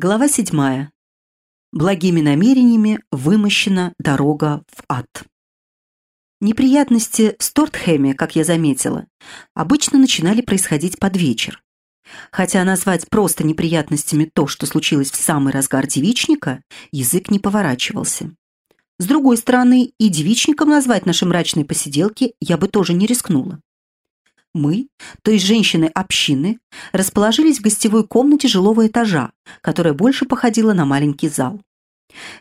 Глава седьмая. Благими намерениями вымощена дорога в ад. Неприятности в Стортхэме, как я заметила, обычно начинали происходить под вечер. Хотя назвать просто неприятностями то, что случилось в самый разгар девичника, язык не поворачивался. С другой стороны, и девичником назвать наши мрачные посиделки я бы тоже не рискнула. Мы, то есть женщины общины, расположились в гостевой комнате жилого этажа, которая больше походила на маленький зал.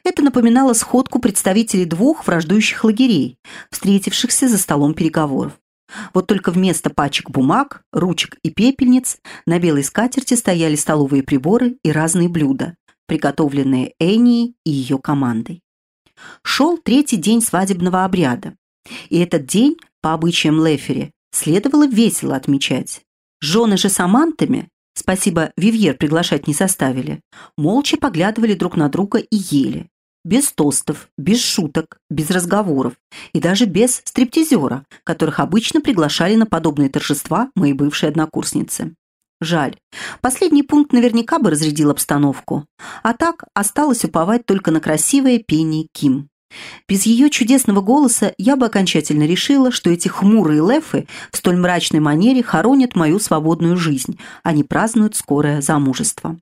Это напоминало сходку представителей двух враждующих лагерей, встретившихся за столом переговоров. Вот только вместо пачек бумаг, ручек и пепельниц на белой скатерти стояли столовые приборы и разные блюда, приготовленные Энни и ее командой. Шел третий день свадебного обряда, и этот день, по обычаям Лефери, следовало весело отмечать. Жены же с амантами, спасибо, Вивьер приглашать не составили, молча поглядывали друг на друга и ели. Без тостов, без шуток, без разговоров и даже без стриптизера, которых обычно приглашали на подобные торжества мои бывшие однокурсницы. Жаль. Последний пункт наверняка бы разрядил обстановку. А так осталось уповать только на красивое пение Ким. Без ее чудесного голоса я бы окончательно решила, что эти хмурые лефы в столь мрачной манере хоронят мою свободную жизнь, а не празднуют скорое замужество.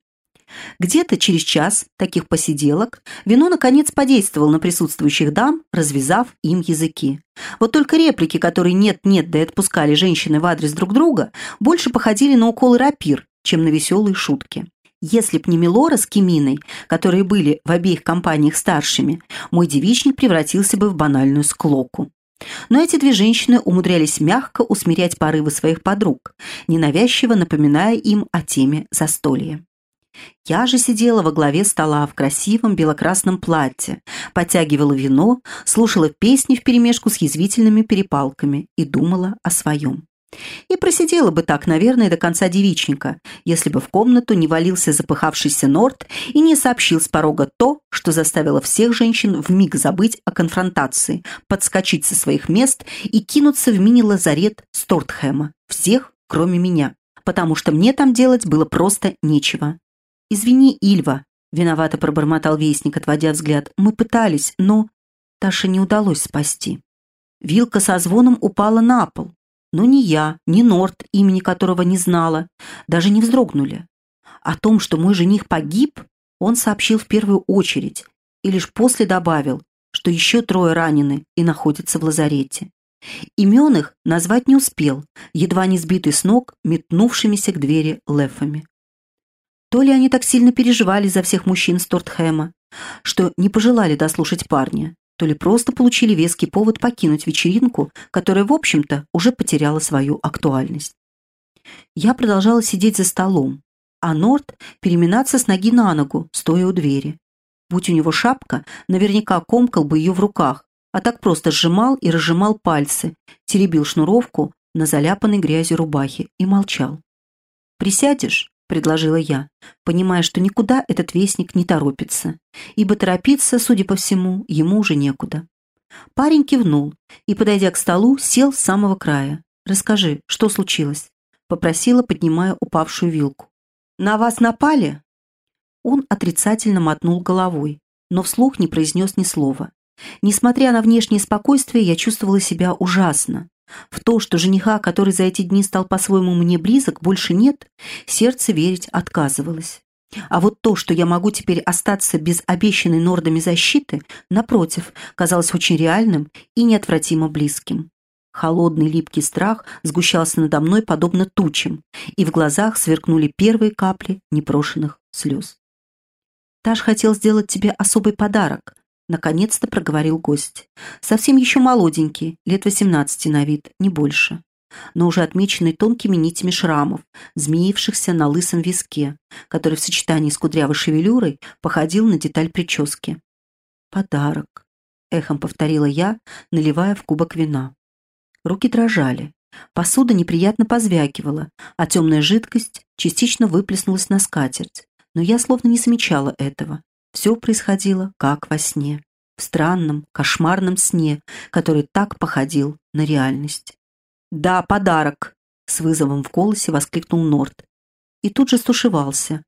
Где-то через час таких посиделок вино наконец подействовало на присутствующих дам, развязав им языки. Вот только реплики, которые нет-нет да и отпускали женщины в адрес друг друга, больше походили на уколы рапир, чем на веселые шутки. Если б не Милора с Киминой, которые были в обеих компаниях старшими, мой девичник превратился бы в банальную склоку. Но эти две женщины умудрялись мягко усмирять порывы своих подруг, ненавязчиво напоминая им о теме застолья. Я же сидела во главе стола в красивом белокрасном платье, подтягивала вино, слушала песни вперемешку с язвительными перепалками и думала о своем. И просидела бы так, наверное, до конца девичника, если бы в комнату не валился запыхавшийся Норт и не сообщил с порога то, что заставило всех женщин вмиг забыть о конфронтации, подскочить со своих мест и кинуться в мини-лазарет Стортхэма. Всех, кроме меня. Потому что мне там делать было просто нечего. «Извини, Ильва», — виновато пробормотал вестник, отводя взгляд. «Мы пытались, но...» Таше не удалось спасти. Вилка со звоном упала на пол. Но ни я, ни Норт, имени которого не знала, даже не вздрогнули. О том, что мой жених погиб, он сообщил в первую очередь и лишь после добавил, что еще трое ранены и находятся в лазарете. Имен их назвать не успел, едва не сбитый с ног метнувшимися к двери лефами. То ли они так сильно переживали за всех мужчин Стортхэма, что не пожелали дослушать парня, то ли просто получили веский повод покинуть вечеринку, которая, в общем-то, уже потеряла свою актуальность. Я продолжала сидеть за столом, а Норт переминаться с ноги на ногу, стоя у двери. Будь у него шапка, наверняка комкал бы ее в руках, а так просто сжимал и разжимал пальцы, теребил шнуровку на заляпанной грязью рубахе и молчал. «Присядешь?» — предложила я, понимая, что никуда этот вестник не торопится, ибо торопиться, судя по всему, ему уже некуда. Парень кивнул и, подойдя к столу, сел с самого края. «Расскажи, что случилось?» — попросила, поднимая упавшую вилку. «На вас напали?» Он отрицательно мотнул головой, но вслух не произнес ни слова. Несмотря на внешнее спокойствие, я чувствовала себя ужасно. В то, что жениха, который за эти дни стал по-своему мне близок, больше нет, сердце верить отказывалось. А вот то, что я могу теперь остаться без обещанной нордами защиты, напротив, казалось очень реальным и неотвратимо близким. Холодный липкий страх сгущался надо мной подобно тучам, и в глазах сверкнули первые капли непрошенных слез. Таш хотел сделать тебе особый подарок, Наконец-то проговорил гость. Совсем еще молоденький, лет восемнадцати на вид, не больше. Но уже отмеченный тонкими нитями шрамов, змеившихся на лысом виске, который в сочетании с кудрявой шевелюрой походил на деталь прически. «Подарок», — эхом повторила я, наливая в кубок вина. Руки дрожали. Посуда неприятно позвякивала, а темная жидкость частично выплеснулась на скатерть. Но я словно не замечала этого, все происходило как во сне, в странном, кошмарном сне, который так походил на реальность. «Да, подарок!» — с вызовом в голосе воскликнул Норт. И тут же стушевался.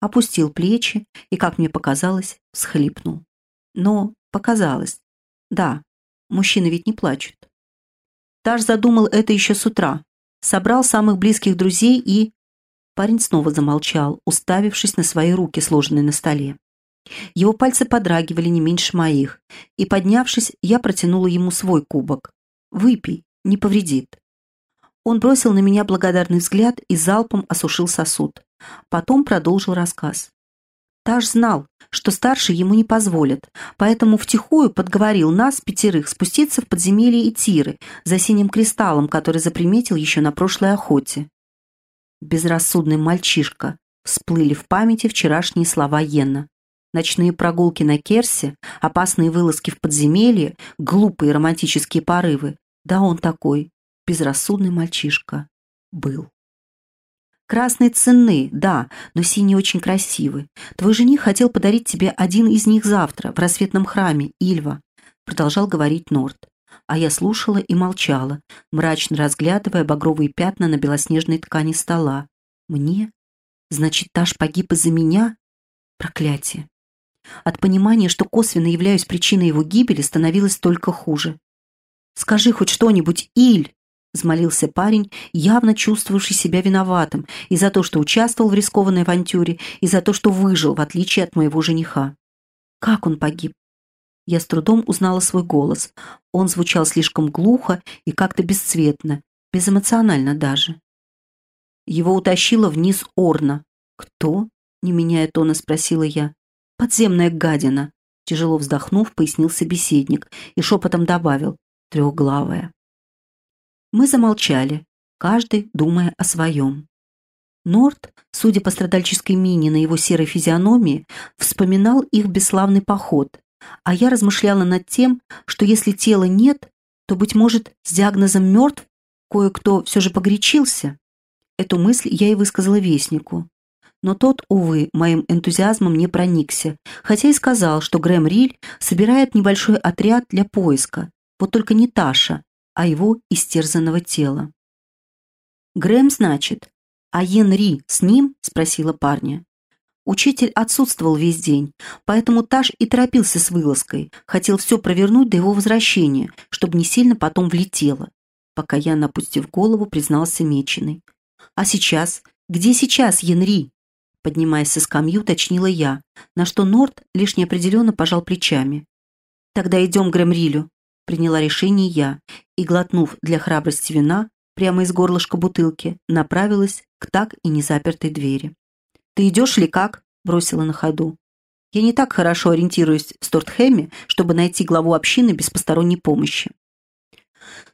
опустил плечи и, как мне показалось, всхлипнул. Но показалось. Да, мужчины ведь не плачут. Таш задумал это еще с утра. Собрал самых близких друзей и... Парень снова замолчал, уставившись на свои руки, сложенные на столе. Его пальцы подрагивали не меньше моих, и, поднявшись, я протянула ему свой кубок. «Выпей, не повредит». Он бросил на меня благодарный взгляд и залпом осушил сосуд. Потом продолжил рассказ. Таш знал, что старший ему не позволят, поэтому втихую подговорил нас, пятерых, спуститься в подземелье Итиры за синим кристаллом, который заприметил еще на прошлой охоте. Безрассудный мальчишка. Всплыли в памяти вчерашние слова Йена. Ночные прогулки на Керсе, опасные вылазки в подземелье, глупые романтические порывы. Да он такой, безрассудный мальчишка, был. Красные ценны, да, но синие очень красивы. Твой жених хотел подарить тебе один из них завтра, в рассветном храме, Ильва», продолжал говорить Норт. А я слушала и молчала, мрачно разглядывая багровые пятна на белоснежной ткани стола. «Мне? Значит, Таш погиб из-за меня? Проклятие!» От понимания, что косвенно являюсь причиной его гибели, становилось только хуже. «Скажи хоть что-нибудь, Иль!» — взмолился парень, явно чувствовавший себя виноватым и за то, что участвовал в рискованной авантюре, и за то, что выжил, в отличие от моего жениха. Как он погиб? Я с трудом узнала свой голос. Он звучал слишком глухо и как-то бесцветно, безэмоционально даже. Его утащила вниз Орна. «Кто?» — не меняя тона, спросила я. «Подземная гадина», — тяжело вздохнув, пояснил собеседник и шепотом добавил. «Трехглавая». Мы замолчали, каждый думая о своем. Норт, судя по страдальческой мине на его серой физиономии, вспоминал их бесславный поход, а я размышляла над тем, что если тела нет, то, быть может, с диагнозом мертв кое-кто все же погорячился. Эту мысль я и высказала Вестнику. Но тот, увы, моим энтузиазмом не проникся, хотя и сказал, что Грэм Риль собирает небольшой отряд для поиска, вот только не Таша, а его истерзанного тела. «Грэм, значит? А Йен с ним?» – спросила парня. Учитель отсутствовал весь день, поэтому Таш и торопился с вылазкой, хотел все провернуть до его возвращения, чтобы не сильно потом влетело, пока я, напустив голову, признался меченый. «А сейчас? Где сейчас Янри?» Поднимаясь со скамьи, уточнила я, на что Норт лишь неопределенно пожал плечами. «Тогда идем к Грэмрилю», приняла решение я и, глотнув для храбрости вина, прямо из горлышка бутылки, направилась к так и не запертой двери. «Ты идешь ли как?» – бросила на ходу. «Я не так хорошо ориентируюсь в Стортхэме, чтобы найти главу общины без посторонней помощи».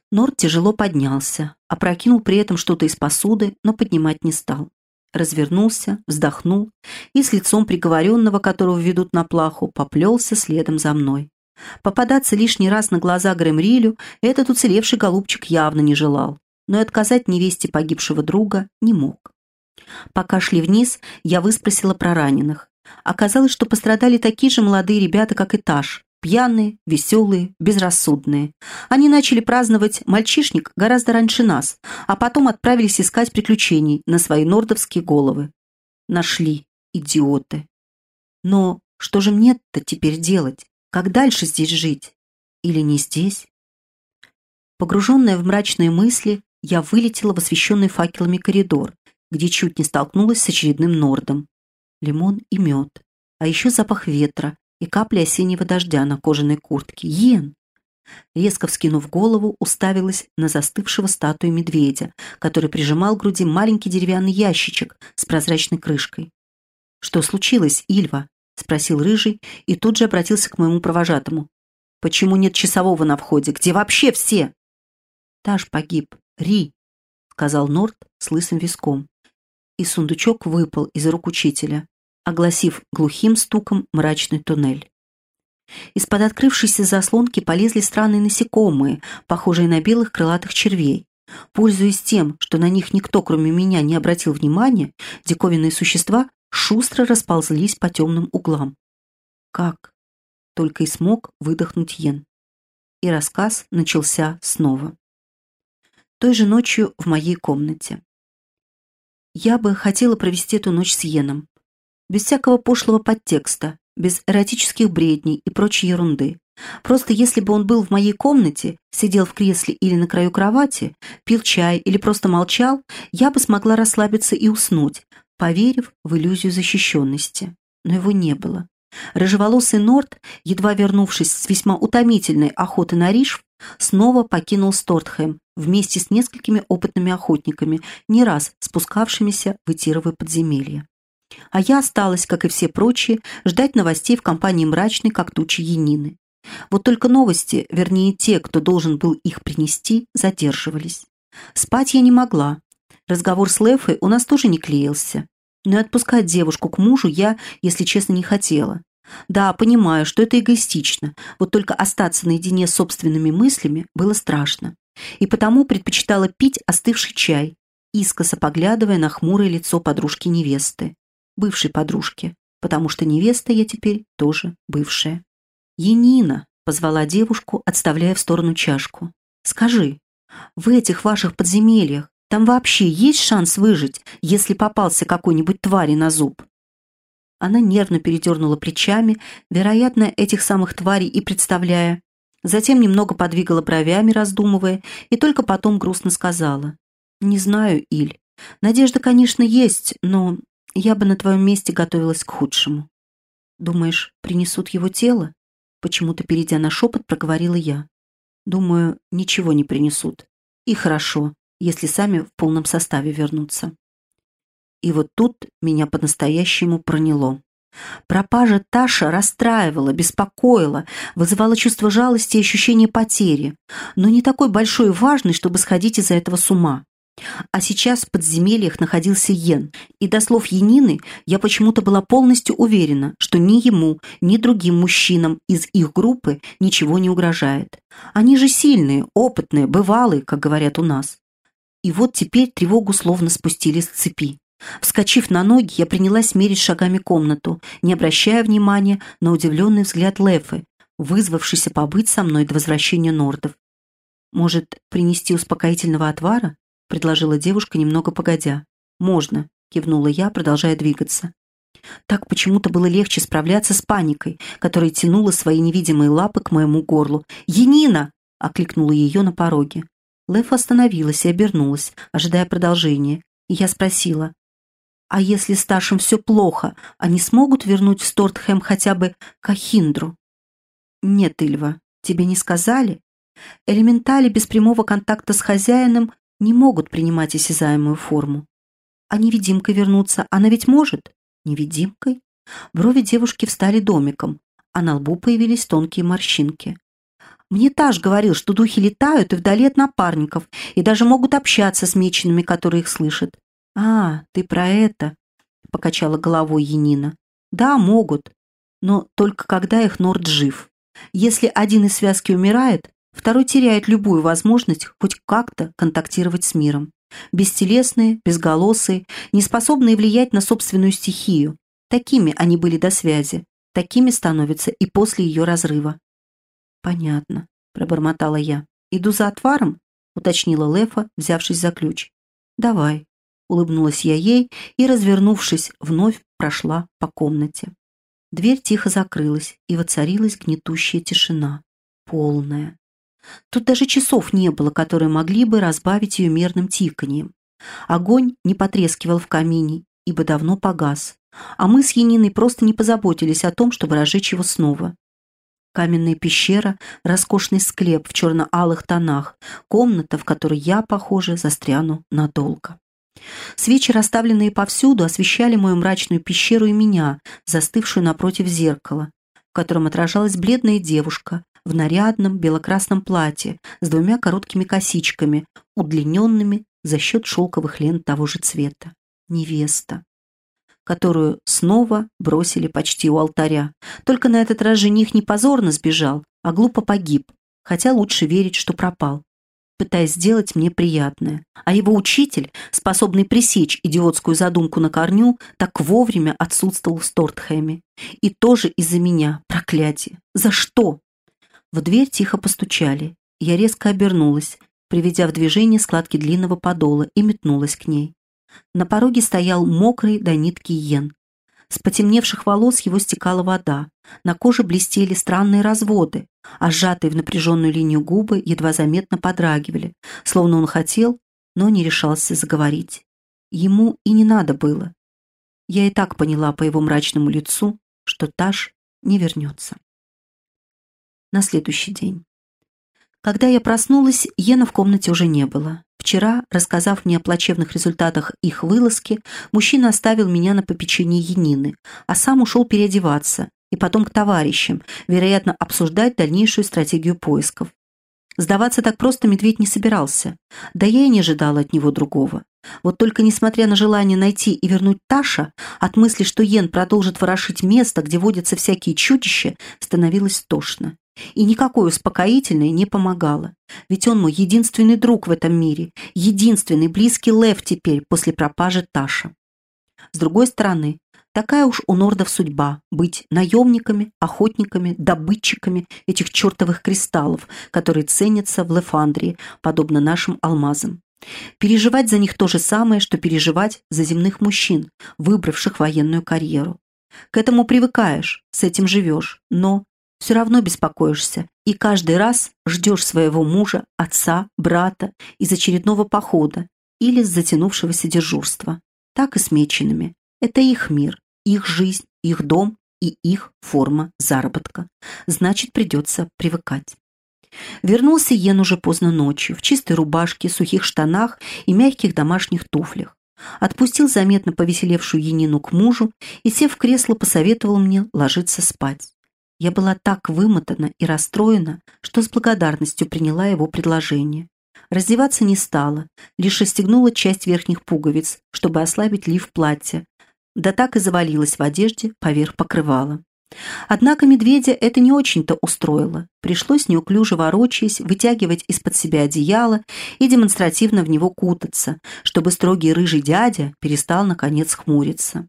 Норд тяжело поднялся, опрокинул при этом что-то из посуды, но поднимать не стал. Развернулся, вздохнул и с лицом приговоренного, которого ведут на плаху, поплелся следом за мной. Попадаться лишний раз на глаза Гремрилю этот уцелевший голубчик явно не желал, но и отказать невесте погибшего друга не мог. Пока шли вниз, я выспросила про раненых. Оказалось, что пострадали такие же молодые ребята, как и Таш, пьяные, веселые, безрассудные. Они начали праздновать мальчишник гораздо раньше нас, а потом отправились искать приключений на свои нордовские головы. Нашли, идиоты. Но что же мне-то теперь делать? Как дальше здесь жить? Или не здесь? Погруженная в мрачные мысли, я вылетела в освещенный факелами коридор, где чуть не столкнулась с очередным нордом. Лимон и мед, а еще запах ветра и капли осеннего дождя на кожаной куртке. Йен! Резко вскинув голову, уставилась на застывшего статую медведя, который прижимал к груди маленький деревянный ящичек с прозрачной крышкой. «Что случилось, Ильва?» — спросил Рыжий и тут же обратился к моему провожатому. «Почему нет часового на входе? Где вообще все?» «Таш погиб. Ри», — сказал Норт с лысым виском. И сундучок выпал из рук учителя, огласив глухим стуком мрачный туннель. Из-под открывшейся заслонки полезли странные насекомые, похожие на белых крылатых червей. Пользуясь тем, что на них никто, кроме меня, не обратил внимания, диковинные существа шустро расползлись по темным углам. «Как?» — только и смог выдохнуть Йен. И рассказ начался снова. Той же ночью в моей комнате. Я бы хотела провести эту ночь с Йеном. Без всякого пошлого подтекста, без эротических бредней и прочей ерунды. Просто если бы он был в моей комнате, сидел в кресле или на краю кровати, пил чай или просто молчал, я бы смогла расслабиться и уснуть, поверив в иллюзию защищенности. Но его не было. Рыжеволосый Норт, едва вернувшись с весьма утомительной охоты на риш, снова покинул Стортхэм вместе с несколькими опытными охотниками, не раз спускавшимися в Итировое подземелье. А я осталась, как и все прочие, ждать новостей в компании мрачной, как тучи Янины. Вот только новости, вернее те, кто должен был их принести, задерживались. Спать я не могла. Разговор с Лефой у нас тоже не клеился. Но и отпускать девушку к мужу я, если честно, не хотела. Да, понимаю, что это эгоистично, вот только остаться наедине с собственными мыслями было страшно. И потому предпочитала пить остывший чай, искоса поглядывая на хмурое лицо подружки-невесты. Бывшей подружки, потому что невеста я теперь тоже бывшая. «Енина», — позвала девушку, отставляя в сторону чашку. «Скажи, в этих ваших подземельях там вообще есть шанс выжить, если попался какой-нибудь твари на зуб?» Она нервно передернула плечами, вероятно, этих самых тварей и представляя. Затем немного подвигала бровями, раздумывая, и только потом грустно сказала. «Не знаю, Иль. Надежда, конечно, есть, но я бы на твоем месте готовилась к худшему. Думаешь, принесут его тело?» Почему-то, перейдя на шепот, проговорила я. Думаю, ничего не принесут. И хорошо, если сами в полном составе вернутся. И вот тут меня по-настоящему проняло. Пропажа Таша расстраивала, беспокоила, вызывала чувство жалости и ощущение потери, но не такой большой и важной, чтобы сходить из-за этого с ума. А сейчас в подземельях находился Йен, и до слов Янины я почему-то была полностью уверена, что ни ему, ни другим мужчинам из их группы ничего не угрожает. Они же сильные, опытные, бывалые, как говорят у нас. И вот теперь тревогу словно спустили с цепи. Вскочив на ноги, я принялась мерить шагами комнату, не обращая внимания на удивленный взгляд Лефы, вызвавшийся побыть со мной до возвращения Нордов. «Может, принести успокоительного отвара?» — предложила девушка немного погодя. «Можно», — кивнула я, продолжая двигаться. Так почему-то было легче справляться с паникой, которая тянула свои невидимые лапы к моему горлу. «Енина!» — окликнула ее на пороге. Лев остановилась и обернулась, ожидая продолжения. И я спросила, «А если с Ташем все плохо, они смогут вернуть в Стортхэм хотя бы Кахиндру?» «Нет, Ильва, тебе не сказали?» Элементали без прямого контакта с хозяином не могут принимать осязаемую форму. А невидимкой вернуться она ведь может? Невидимкой? Брови девушки встали домиком, а на лбу появились тонкие морщинки. Мне Таш говорил, что духи летают и вдали от напарников, и даже могут общаться с меченными, которые их слышат. «А, ты про это?» — покачала головой Янина. «Да, могут, но только когда их Норд жив. Если один из связки умирает, Второй теряет любую возможность хоть как-то контактировать с миром. Бестелесные, безголосые, неспособные влиять на собственную стихию. Такими они были до связи. Такими становятся и после ее разрыва. «Понятно», — пробормотала я. «Иду за отваром?» — уточнила Лефа, взявшись за ключ. «Давай», — улыбнулась я ей и, развернувшись, вновь прошла по комнате. Дверь тихо закрылась, и воцарилась гнетущая тишина. Полная. Тут даже часов не было, которые могли бы разбавить ее мерным тиканьем. Огонь не потрескивал в камине, ибо давно погас, а мы с Яниной просто не позаботились о том, чтобы разжечь его снова. Каменная пещера, роскошный склеп в черно-алых тонах, комната, в которой я, похоже, застряну надолго. Свечи, расставленные повсюду, освещали мою мрачную пещеру и меня, застывшую напротив зеркала, в котором отражалась бледная девушка, в нарядном белокрасном платье с двумя короткими косичками, удлиненными за счет шелковых лент того же цвета. Невеста, которую снова бросили почти у алтаря. Только на этот раз жених не позорно сбежал, а глупо погиб, хотя лучше верить, что пропал пытаясь сделать мне приятное. А его учитель, способный пресечь идиотскую задумку на корню, так вовремя отсутствовал в Стортхэме. И тоже из-за меня, проклятие. За что? В дверь тихо постучали. Я резко обернулась, приведя в движение складки длинного подола, и метнулась к ней. На пороге стоял мокрый до нитки Йен. С потемневших волос его стекала вода, на коже блестели странные разводы, а сжатые в напряженную линию губы едва заметно подрагивали, словно он хотел, но не решался заговорить. Ему и не надо было. Я и так поняла по его мрачному лицу, что Таш не вернется. На следующий день. Когда я проснулась, Йена в комнате уже не было. Вчера, рассказав мне о плачевных результатах их вылазки, мужчина оставил меня на попечении Янины, а сам ушел переодеваться и потом к товарищам, вероятно, обсуждать дальнейшую стратегию поисков. Сдаваться так просто медведь не собирался, да я и не ожидала от него другого. Вот только несмотря на желание найти и вернуть Таша, от мысли, что Йен продолжит ворошить место, где водятся всякие чудища, становилось тошно. И никакое успокоительное не помогало. Ведь он мой единственный друг в этом мире, единственный близкий Лев теперь после пропажи Таша. С другой стороны, такая уж у нордов судьба – быть наемниками, охотниками, добытчиками этих чертовых кристаллов, которые ценятся в Лефандрии, подобно нашим алмазам. Переживать за них то же самое, что переживать за земных мужчин, выбравших военную карьеру. К этому привыкаешь, с этим живешь, но все равно беспокоишься и каждый раз ждешь своего мужа, отца, брата из очередного похода или с затянувшегося дежурства. Так и с меченными. Это их мир, их жизнь, их дом и их форма заработка. Значит, придется привыкать. Вернулся Йен уже поздно ночью, в чистой рубашке, сухих штанах и мягких домашних туфлях. Отпустил заметно повеселевшую Янину к мужу и, сев в кресло, посоветовал мне ложиться спать. Я была так вымотана и расстроена, что с благодарностью приняла его предложение. Раздеваться не стала, лишь расстегнула часть верхних пуговиц, чтобы ослабить лиф платья, да так и завалилась в одежде поверх покрывала. Однако медведя это не очень-то устроило. Пришлось неуклюже ворочаясь, вытягивать из-под себя одеяло и демонстративно в него кутаться, чтобы строгий рыжий дядя перестал, наконец, хмуриться.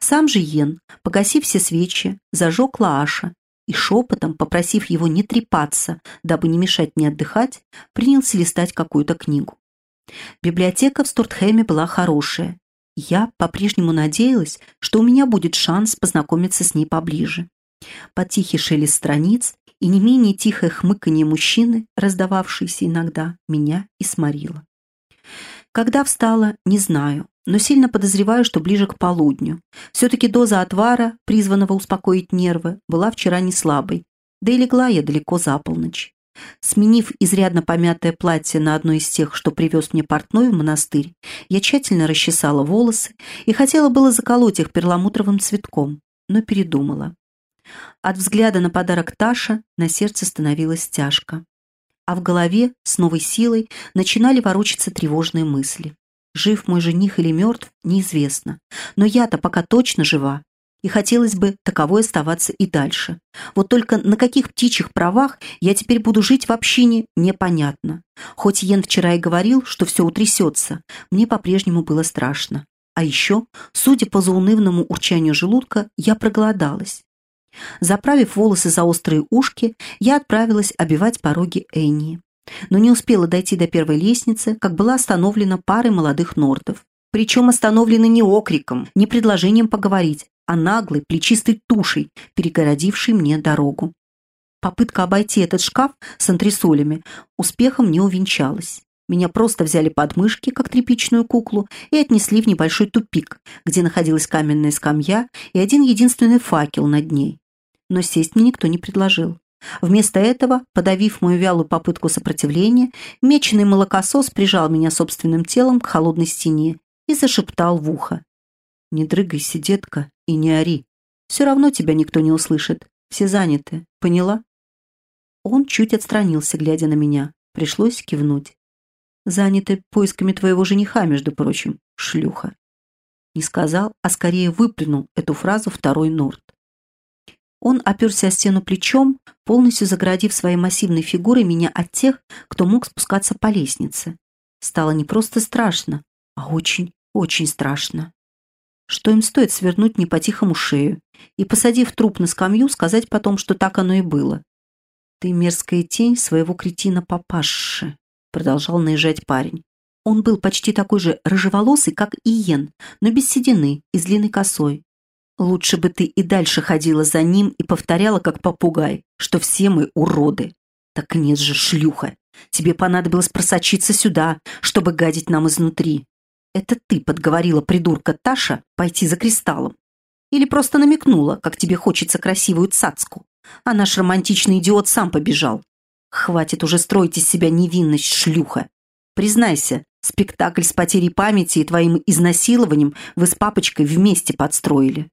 Сам же Йен, погасив все свечи, зажег Лааша и шепотом, попросив его не трепаться, дабы не мешать мне отдыхать, принялся листать какую-то книгу. Библиотека в Стортхеме была хорошая. Я по-прежнему надеялась, что у меня будет шанс познакомиться с ней поближе. Под тихий шелест страниц и не менее тихое хмыканье мужчины, раздававшееся иногда, меня и сморило. Когда встала, не знаю, но сильно подозреваю, что ближе к полудню. Все-таки доза отвара, призванного успокоить нервы, была вчера не слабой, да и легла я далеко за полночь. Сменив изрядно помятое платье на одно из тех, что привез мне портной в монастырь, я тщательно расчесала волосы и хотела было заколоть их перламутровым цветком, но передумала. От взгляда на подарок Таша на сердце становилось тяжко. А в голове с новой силой начинали ворочаться тревожные мысли. Жив мой жених или мертв, неизвестно. Но я-то пока точно жива, и хотелось бы таковой оставаться и дальше. Вот только на каких птичьих правах я теперь буду жить в общине, непонятно. Хоть Йен вчера и говорил, что все утрясется, мне по-прежнему было страшно. А еще, судя по заунывному урчанию желудка, я проголодалась. Заправив волосы за острые ушки, я отправилась обивать пороги Энни но не успела дойти до первой лестницы, как была остановлена парой молодых нордов. Причем остановлены не окриком, не предложением поговорить, а наглой, плечистой тушей, перегородившей мне дорогу. Попытка обойти этот шкаф с антресолями успехом не увенчалась. Меня просто взяли под мышки, как тряпичную куклу, и отнесли в небольшой тупик, где находилась каменная скамья и один единственный факел над ней. Но сесть мне никто не предложил. Вместо этого, подавив мою вялую попытку сопротивления, меченый молокосос прижал меня собственным телом к холодной стене и зашептал в ухо. «Не дрыгайся, детка, и не ори. Все равно тебя никто не услышит. Все заняты. Поняла?» Он чуть отстранился, глядя на меня. Пришлось кивнуть. «Заняты поисками твоего жениха, между прочим, шлюха». Не сказал, а скорее выплюнул эту фразу второй Норд. Он оперся о стену плечом, полностью загородив своей массивной фигурой меня от тех, кто мог спускаться по лестнице. Стало не просто страшно, а очень, очень страшно. Что им стоит свернуть не по-тихому шею и, посадив труп на скамью, сказать потом, что так оно и было. «Ты мерзкая тень своего кретина папаши», — продолжал наезжать парень. Он был почти такой же рыжеволосый, как и Иен, но без седины и с длинной косой. Лучше бы ты и дальше ходила за ним и повторяла, как попугай, что все мы уроды. Так нет же, шлюха. Тебе понадобилось просочиться сюда, чтобы гадить нам изнутри. Это ты подговорила придурка Таша пойти за кристаллом. Или просто намекнула, как тебе хочется красивую цацку. А наш романтичный идиот сам побежал. Хватит уже строить из себя невинность, шлюха. Признайся, спектакль с потерей памяти и твоим изнасилованием вы с папочкой вместе подстроили.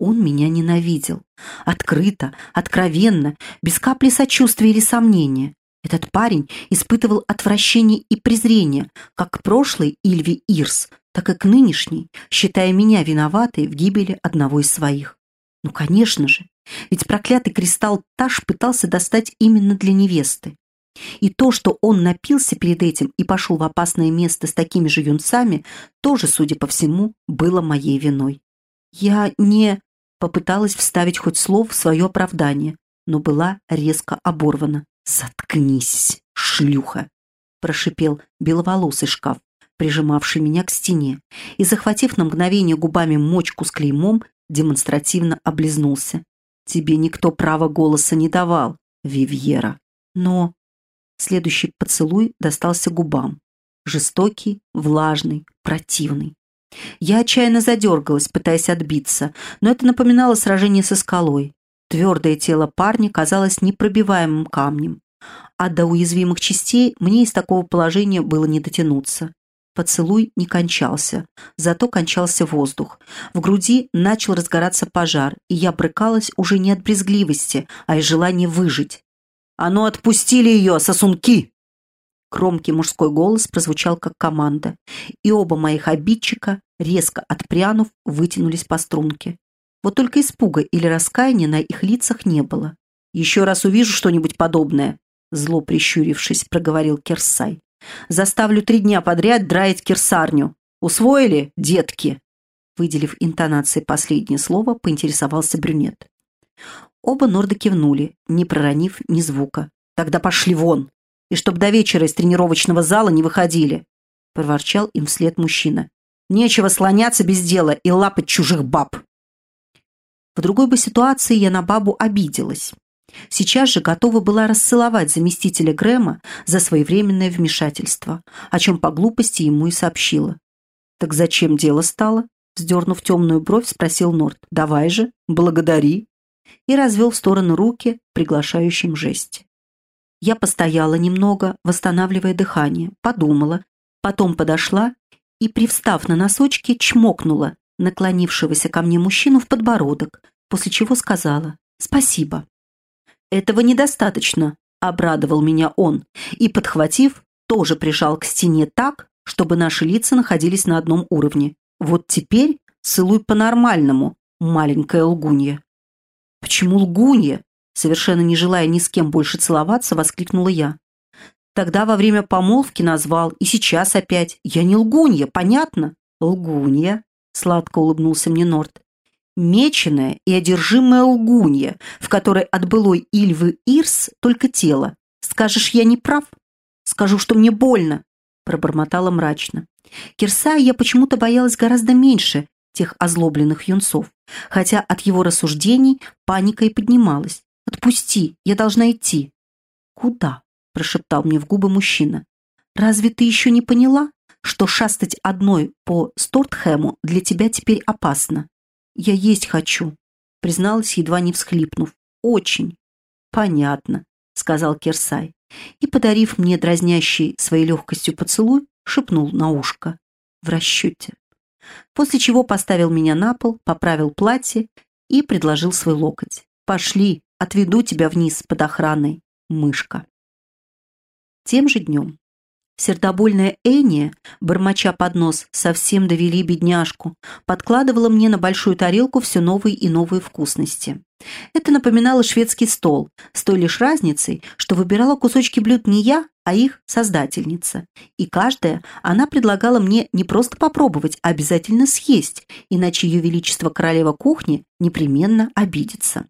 Он меня ненавидел. Открыто, откровенно, без капли сочувствия или сомнения. Этот парень испытывал отвращение и презрение как к прошлой Ильве Ирс, так и к нынешней, считая меня виноватой в гибели одного из своих. Ну, конечно же, ведь проклятый кристалл Таш пытался достать именно для невесты. И то, что он напился перед этим и пошел в опасное место с такими же юнцами, тоже, судя по всему, было моей виной. Я не попыталась вставить хоть слово в свое оправдание, но была резко оборвана. «Заткнись, шлюха!» – прошипел беловолосый шкаф, прижимавший меня к стене, и, захватив на мгновение губами мочку с клеймом, демонстративно облизнулся. «Тебе никто права голоса не давал, Вивьера. Но...» Следующий поцелуй достался губам. Жестокий, влажный, противный. Я отчаянно задергалась, пытаясь отбиться, но это напоминало сражение со скалой. Твердое тело парня казалось непробиваемым камнем. А до уязвимых частей мне из такого положения было не дотянуться. Поцелуй не кончался, зато кончался воздух. В груди начал разгораться пожар, и я брыкалась уже не от брезгливости, а из желания выжить. «А ну отпустили ее, сосунки!» Кромкий мужской голос прозвучал как команда, и оба моих обидчика, резко отпрянув, вытянулись по струнке. Вот только испуга или раскаяния на их лицах не было. «Еще раз увижу что-нибудь подобное», зло прищурившись, проговорил Керсай. «Заставлю три дня подряд драить Керсарню. Усвоили, детки?» Выделив интонацией последнее слово, поинтересовался брюнет. Оба норды кивнули, не проронив ни звука. «Тогда пошли вон! И чтоб до вечера из тренировочного зала не выходили!» проворчал им вслед мужчина. «Нечего слоняться без дела и лапать чужих баб!» В другой бы ситуации я на бабу обиделась. Сейчас же готова была расцеловать заместителя Грэма за своевременное вмешательство, о чем по глупости ему и сообщила. «Так зачем дело стало?» Вздернув темную бровь, спросил Норт. «Давай же, благодари!» И развел в сторону руки в приглашающем жесте. Я постояла немного, восстанавливая дыхание, подумала, потом подошла и, привстав на носочки, чмокнула наклонившегося ко мне мужчину в подбородок, после чего сказала «Спасибо». «Этого недостаточно», — обрадовал меня он, и, подхватив, тоже прижал к стене так, чтобы наши лица находились на одном уровне. «Вот теперь целуй по-нормальному, маленькая лгунья». «Почему лгунья?» Совершенно не желая ни с кем больше целоваться, воскликнула я. Тогда во время помолвки назвал, и сейчас опять. Я не лгунья, понятно? Лгунья, сладко улыбнулся мне Норт меченая и одержимая лгунья, в которой от былой Ильвы Ирс только тело. Скажешь, я не прав? Скажу, что мне больно, пробормотала мрачно. Кирсая я почему-то боялась гораздо меньше тех озлобленных юнцов, хотя от его рассуждений паника и поднималась. «Отпусти, я должна идти». «Куда?» – прошептал мне в губы мужчина. «Разве ты еще не поняла, что шастать одной по Стортхэму для тебя теперь опасно? «Я есть хочу», — призналась, едва не всхлипнув. «Очень». «Понятно», — сказал Керсай. И, подарив мне дразнящий своей легкостью поцелуй, шепнул на ушко. «В расчете». После чего поставил меня на пол, поправил платье и предложил свой локоть. «Пошли, отведу тебя вниз под охраной, мышка». Тем же днем Сердобольная Эния, бормоча под нос, совсем довели бедняжку, подкладывала мне на большую тарелку все новые и новые вкусности. Это напоминало шведский стол, с той лишь разницей, что выбирала кусочки блюд не я, а их создательница. И каждая она предлагала мне не просто попробовать, а обязательно съесть, иначе ее величество королева кухни непременно обидится.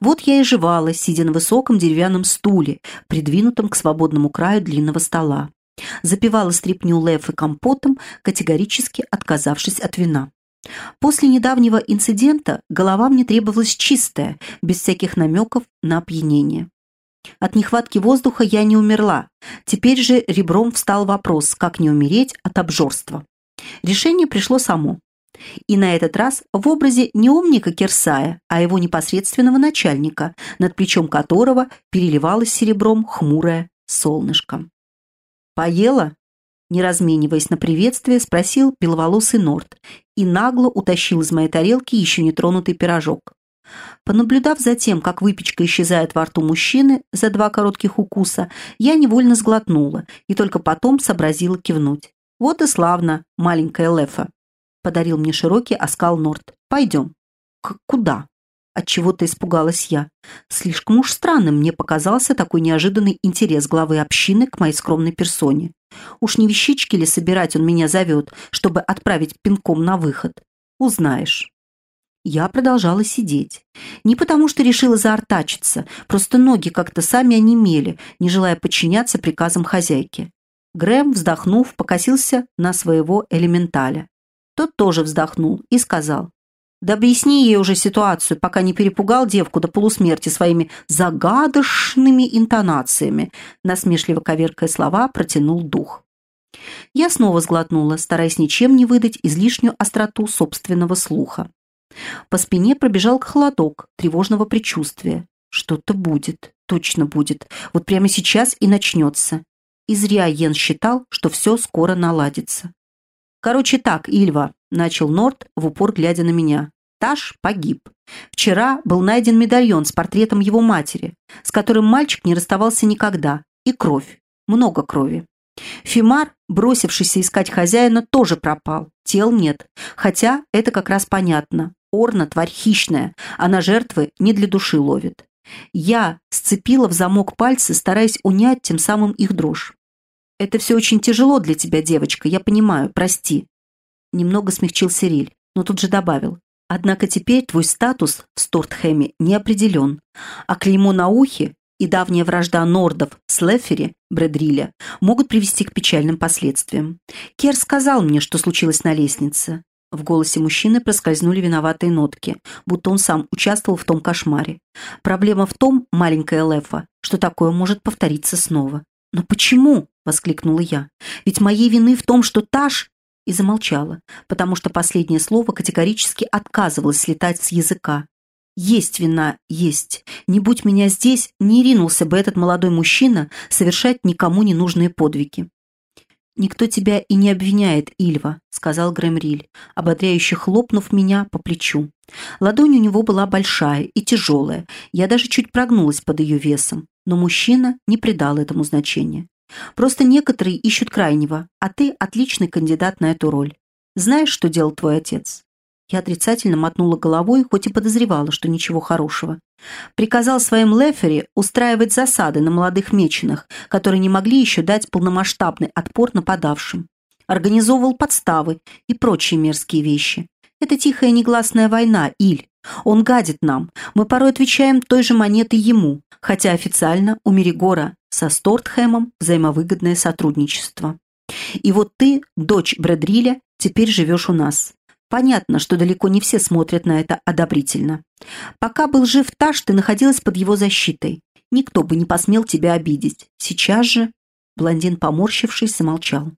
Вот я и жевала, сидя на высоком деревянном стуле, придвинутом к свободному краю длинного стола. Запивала стрипню леф и компотом, категорически отказавшись от вина. После недавнего инцидента голова мне требовалась чистая, без всяких намеков на опьянение. От нехватки воздуха я не умерла. Теперь же ребром встал вопрос, как не умереть от обжорства. Решение пришло само. И на этот раз в образе не умника Керсая, а его непосредственного начальника, над плечом которого переливалось серебром хмурое солнышко. «Поела?» Не размениваясь на приветствие, спросил беловолосый Норт и нагло утащил из моей тарелки еще не тронутый пирожок. Понаблюдав за тем, как выпечка исчезает во рту мужчины за два коротких укуса, я невольно сглотнула и только потом сообразила кивнуть. «Вот и славно, маленькая Лефа!» Подарил мне широкий оскал Норт. «Пойдем». К «Куда?» Отчего-то испугалась я. Слишком уж странным мне показался такой неожиданный интерес главы общины к моей скромной персоне. Уж не вещички ли собирать он меня зовет, чтобы отправить пинком на выход? Узнаешь. Я продолжала сидеть. Не потому, что решила заортачиться, просто ноги как-то сами онемели, не желая подчиняться приказам хозяйки. Грэм, вздохнув, покосился на своего элементаля. Тот тоже вздохнул и сказал, «Да объясни ей уже ситуацию, пока не перепугал девку до полусмерти своими загадочными интонациями», насмешливо коверкая слова, протянул дух. Я снова сглотнула, стараясь ничем не выдать излишнюю остроту собственного слуха. По спине пробежал холодок тревожного предчувствия. Что-то будет, точно будет. Вот прямо сейчас и начнется. И зря Йен считал, что все скоро наладится. «Короче так, Ильва», — начал Норт, в упор глядя на меня. Таш погиб. Вчера был найден медальон с портретом его матери, с которым мальчик не расставался никогда. И кровь. Много крови. Фимар, бросившийся искать хозяина, тоже пропал. Тел нет. Хотя это как раз понятно. Орна – тварь хищная, она жертвы не для души ловит. Я сцепила в замок пальцы, стараясь унять тем самым их дрожь. «Это все очень тяжело для тебя, девочка, я понимаю, прости». Немного смягчил Сириль, но тут же добавил. «Однако теперь твой статус в Стортхэме не определен, а клеймо на ухе и давняя вражда нордов с Лефери, Брэдриля, могут привести к печальным последствиям. Кер сказал мне, что случилось на лестнице. В голосе мужчины проскользнули виноватые нотки, будто он сам участвовал в том кошмаре. Проблема в том, маленькая Лефа, что такое может повториться снова. «Но почему?» — воскликнула я. «Ведь моей вины в том, что Таш...» И замолчала, потому что последнее слово категорически отказывалось слетать с языка. «Есть вина, есть. Не будь меня здесь, не ринулся бы этот молодой мужчина совершать никому не нужные подвиги. «Никто тебя и не обвиняет, Ильва», — сказал Грэмриль, ободряюще хлопнув меня по плечу. Ладонь у него была большая и тяжелая, я даже чуть прогнулась под ее весом, но мужчина не придал этому значения. «Просто некоторые ищут крайнего, а ты отличный кандидат на эту роль. Знаешь, что делал твой отец?» Я отрицательно мотнула головой, хоть и подозревала, что ничего хорошего. Приказал своим лефери устраивать засады на молодых меченах, которые не могли еще дать полномасштабный отпор нападавшим. Организовывал подставы и прочие мерзкие вещи. Это тихая негласная война, Иль. Он гадит нам. Мы порой отвечаем той же монетой ему, хотя официально у Меригора со Стортхэмом взаимовыгодное сотрудничество. И вот ты, дочь Брэдриля, теперь живешь у нас. Понятно, что далеко не все смотрят на это одобрительно. Пока был жив Таш, ты находилась под его защитой. Никто бы не посмел тебя обидеть. Сейчас же...» Блондин, поморщившись, замолчал.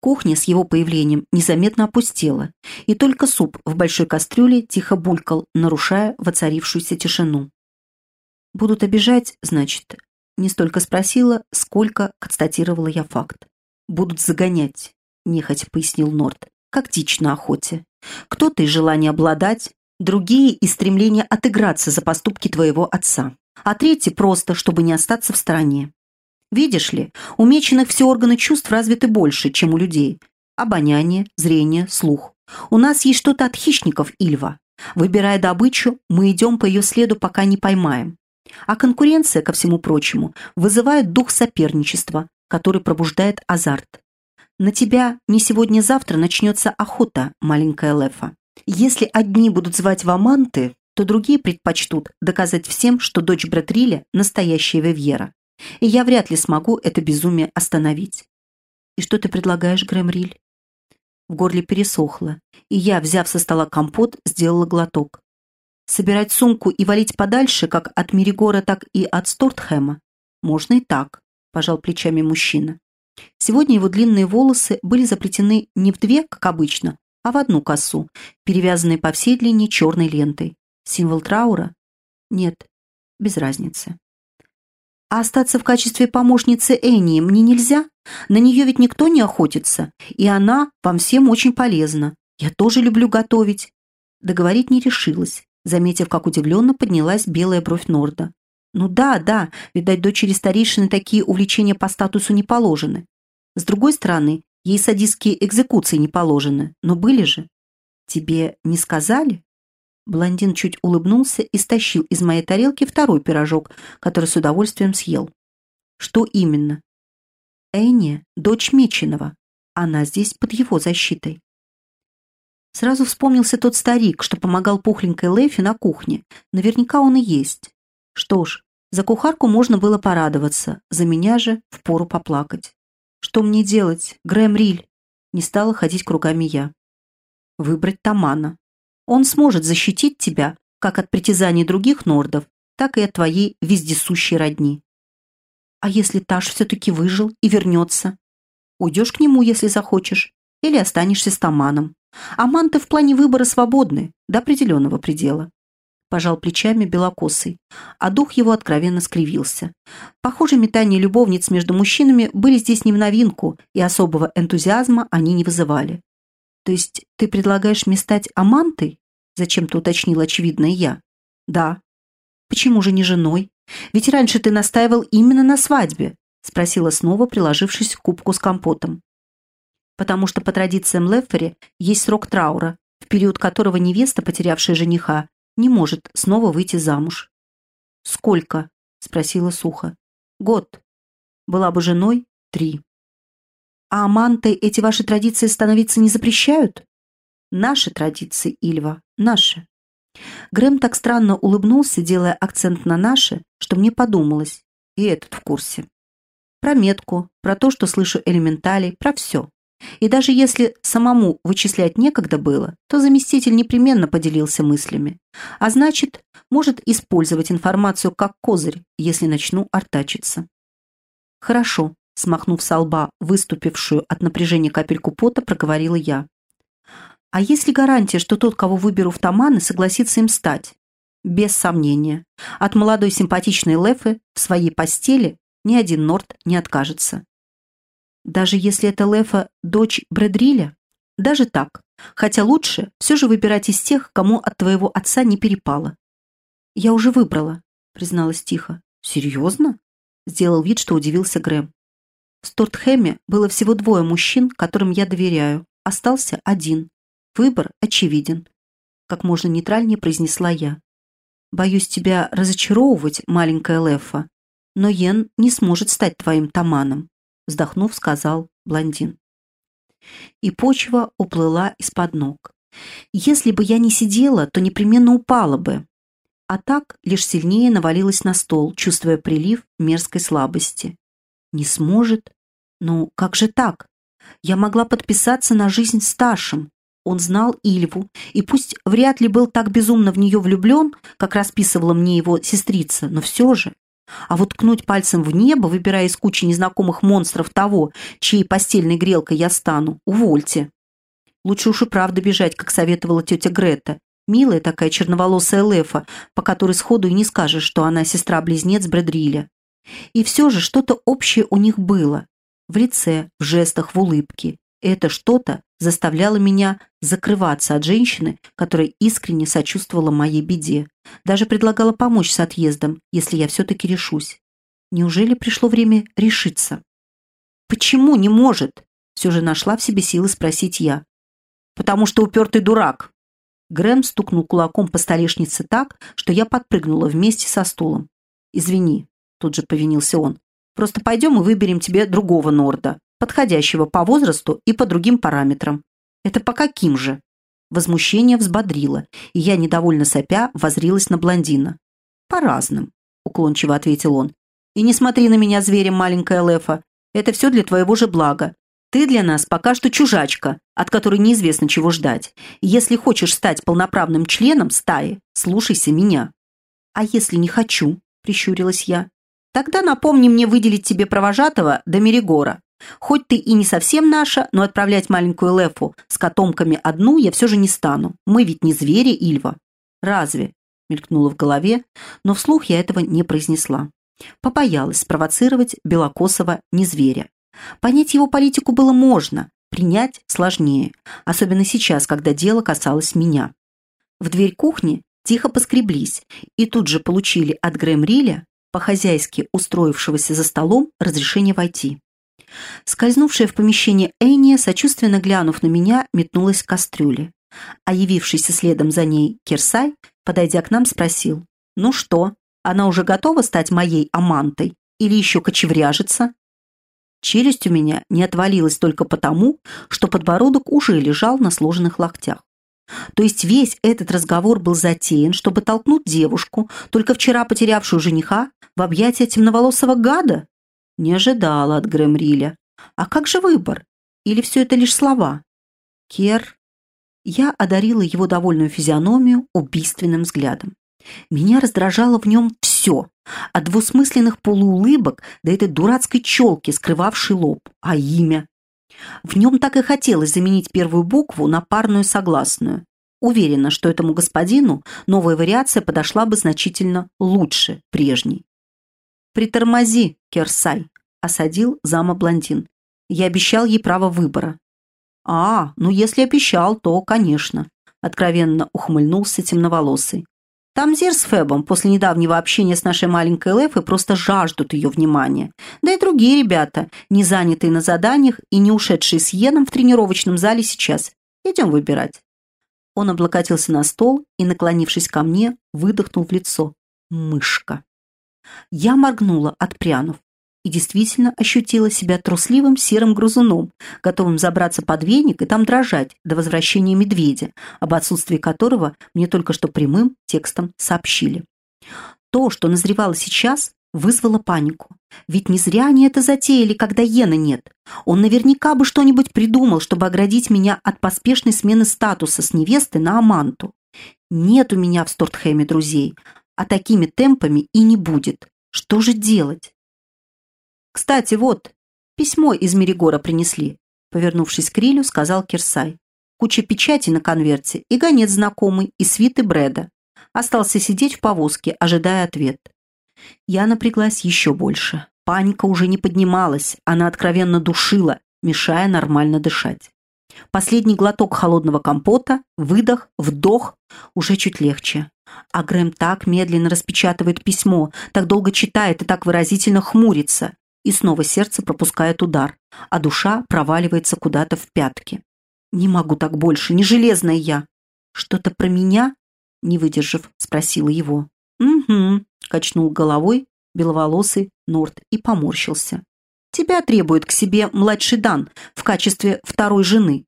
Кухня с его появлением незаметно опустела, и только суп в большой кастрюле тихо булькал, нарушая воцарившуюся тишину. «Будут обижать, значит?» Не столько спросила, сколько констатировала я факт. «Будут загонять», — нехотя пояснил Норт, — «как дичь на охоте. Кто-то из желания обладать, другие из стремления отыграться за поступки твоего отца, а третьи просто, чтобы не остаться в стороне. Видишь ли, у меченых все органы чувств развиты больше, чем у людей. Обоняние, зрение, слух. У нас есть что-то от хищников Ильва. Выбирая добычу, мы идем по ее следу, пока не поймаем. А конкуренция, ко всему прочему, вызывает дух соперничества, который пробуждает азарт. На тебя не сегодня-завтра начнется охота, маленькая Лефа. Если одни будут звать в аманты, то другие предпочтут доказать всем, что дочь Братриля – настоящая Вивьера. И я вряд ли смогу это безумие остановить. И что ты предлагаешь, Грэмриль? В горле пересохло, и я, взяв со стола компот, сделала глоток. Собирать сумку и валить подальше, как от Меригора, так и от Стортхэма? Можно и так, пожал плечами мужчина. Сегодня его длинные волосы были заплетены не в две, как обычно, а в одну косу, перевязанной по всей длине черной лентой. Символ траура? Нет, без разницы. А остаться в качестве помощницы Энни мне нельзя? На нее ведь никто не охотится, и она вам всем очень полезна. Я тоже люблю готовить». Договорить не решилась, заметив, как удивленно поднялась белая бровь Норда. «Ну да, да, видать, дочери старейшины такие увлечения по статусу не положены. С другой стороны, ей садистские экзекуции не положены, но были же. Тебе не сказали?» Блондин чуть улыбнулся и стащил из моей тарелки второй пирожок, который с удовольствием съел. «Что именно?» «Энни, дочь Меченого. Она здесь под его защитой». Сразу вспомнился тот старик, что помогал пухленькой Лэфи на кухне. Наверняка он и есть. Что ж, за кухарку можно было порадоваться, за меня же впору поплакать. Что мне делать, Грэм Риль? Не стала ходить кругами я. Выбрать Тамана. Он сможет защитить тебя как от притязаний других нордов, так и от твоей вездесущей родни. А если Таш все-таки выжил и вернется? Уйдешь к нему, если захочешь, или останешься с Таманом. Аманты в плане выбора свободны, до определенного предела. Пожал плечами белокосый, а дух его откровенно скривился. Похоже, метания любовниц между мужчинами были здесь не в новинку, и особого энтузиазма они не вызывали. «То есть ты предлагаешь мне стать амантой?» Зачем-то уточнила очевидное я. «Да». «Почему же не женой? Ведь раньше ты настаивал именно на свадьбе», спросила снова, приложившись к кубку с компотом. «Потому что по традициям Леффери есть срок траура, в период которого невеста, потерявшая жениха, не может снова выйти замуж». «Сколько?» — спросила сухо. «Год. Была бы женой — три». А амантой эти ваши традиции становиться не запрещают? Наши традиции, Ильва, наши. Грэм так странно улыбнулся, делая акцент на «наши», что мне подумалось. И этот в курсе. Про метку, про то, что слышу элементали, про все. И даже если самому вычислять некогда было, то заместитель непременно поделился мыслями. А значит, может использовать информацию как козырь, если начну артачиться. Хорошо, смахнув со лба выступившую от напряжения капельку пота, проговорила я. «А есть ли гарантия, что тот, кого выберу в Таманы, согласится им стать?» «Без сомнения. От молодой симпатичной Лефы в своей постели ни один Норт не откажется». «Даже если это Лефа дочь Брэдриля?» «Даже так. Хотя лучше все же выбирать из тех, кому от твоего отца не перепало». «Я уже выбрала», — призналась тихо. «Серьезно?» — сделал вид, что удивился Грэм. В Стортхэме было всего двое мужчин, которым я доверяю. Остался один. Выбор очевиден. Как можно нейтральнее произнесла я. Боюсь тебя разочаровывать, маленькая Лефа, но Йен не сможет стать твоим таманом, вздохнув, сказал блондин. И почва уплыла из-под ног. Если бы я не сидела, то непременно упала бы. А так лишь сильнее навалилась на стол, чувствуя прилив мерзкой слабости. Не сможет? Ну, как же так? Я могла подписаться на жизнь с Ташем. Он знал Ильву, и пусть вряд ли был так безумно в нее влюблен, как расписывала мне его сестрица, но все же. А вот ткнуть пальцем в небо, выбирая из кучи незнакомых монстров того, чьей постельной грелкой я стану, увольте. Лучше уж и правда бежать, как советовала тетя Грета. Милая такая черноволосая Лефа, по которой сходу и не скажешь, что она сестра-близнец Брэдриля. И все же что-то общее у них было. В лице, в жестах, в улыбке. Это что-то заставляло меня закрываться от женщины, которая искренне сочувствовала моей беде. Даже предлагала помочь с отъездом, если я все-таки решусь. Неужели пришло время решиться? «Почему не может?» Все же нашла в себе силы спросить я. «Потому что упертый дурак!» Грэм стукнул кулаком по столешнице так, что я подпрыгнула вместе со стулом. «Извини, Тут же повинился он. Просто пойдем и выберем тебе другого Норда, подходящего по возрасту и по другим параметрам. Это по каким же? Возмущение взбодрило, и я, недовольно сопя, возрилась на блондина. «По разным», — уклончиво ответил он. «И не смотри на меня зверем, маленькая Лефа. Это все для твоего же блага. Ты для нас пока что чужачка, от которой неизвестно чего ждать. Если хочешь стать полноправным членом стаи, слушайся меня». «А если не хочу?» – прищурилась я. «Тогда напомни мне выделить тебе провожатого до Меригора. Хоть ты и не совсем наша, но отправлять маленькую Лефу с котомками одну я все же не стану. Мы ведь не звери, Ильва». «Разве?» – мелькнуло в голове, но вслух я этого не произнесла. Побоялась спровоцировать белокосого незверя. Понять его политику было можно, принять сложнее, особенно сейчас, когда дело касалось меня. В дверь кухни тихо поскреблись и тут же получили от Грэм Риля, по-хозяйски устроившегося за столом, разрешение войти. Скользнувшая в помещение Эйния, сочувственно глянув на меня, метнулась к кастрюле. А явившийся следом за ней Кирсай, подойдя к нам, спросил, «Ну что, она уже готова стать моей амантой или еще кочевряжется?» Челюсть у меня не отвалилась только потому, что подбородок уже лежал на сложенных локтях. То есть весь этот разговор был затеян, чтобы толкнуть девушку, только вчера потерявшую жениха, в объятия темноволосого гада? Не ожидала от Грэмриля. А как же выбор? Или все это лишь слова? Кер... Я одарила его довольную физиономию убийственным взглядом. Меня раздражало в нем все, от двусмысленных полуулыбок до этой дурацкой челки, скрывавшей лоб. А имя? В нем так и хотелось заменить первую букву на парную согласную. Уверена, что этому господину новая вариация подошла бы значительно лучше прежней. «Притормози, Керсай», — осадил зама блондин. «Я обещал ей право выбора». «А, ну если обещал, то, конечно», — откровенно ухмыльнулся темноволосый. Там Зир с Фебом после недавнего общения с нашей маленькой Лефой просто жаждут ее внимания. Да и другие ребята, не занятые на заданиях и не ушедшие с Йеном в тренировочном зале сейчас. Идем выбирать. Он облокотился на стол и, наклонившись ко мне, выдохнул в лицо. Мышка. Я моргнула, отпрянув и действительно ощутила себя трусливым серым грузуном, готовым забраться под веник и там дрожать до возвращения медведя, об отсутствии которого мне только что прямым текстом сообщили. То, что назревало сейчас, вызвало панику. Ведь не зря они это затеяли, когда Йена нет. Он наверняка бы что-нибудь придумал, чтобы оградить меня от поспешной смены статуса с невесты на Аманту. Нет у меня в Стортхэме друзей, а такими темпами и не будет. Что же делать? «Кстати, вот, письмо из Меригора принесли», повернувшись к Рилю, сказал Кирсай. Куча печати на конверте и гонец знакомый, и свиты Брэда. Остался сидеть в повозке, ожидая ответ. Я напряглась еще больше. Паника уже не поднималась, она откровенно душила, мешая нормально дышать. Последний глоток холодного компота, выдох, вдох, уже чуть легче. А Грэм так медленно распечатывает письмо, так долго читает и так выразительно хмурится и снова сердце пропускает удар, а душа проваливается куда-то в пятки. «Не могу так больше, не железная я!» «Что-то про меня?» Не выдержав, спросила его. «Угу», — качнул головой беловолосый Норт и поморщился. «Тебя требует к себе младший Дан в качестве второй жены.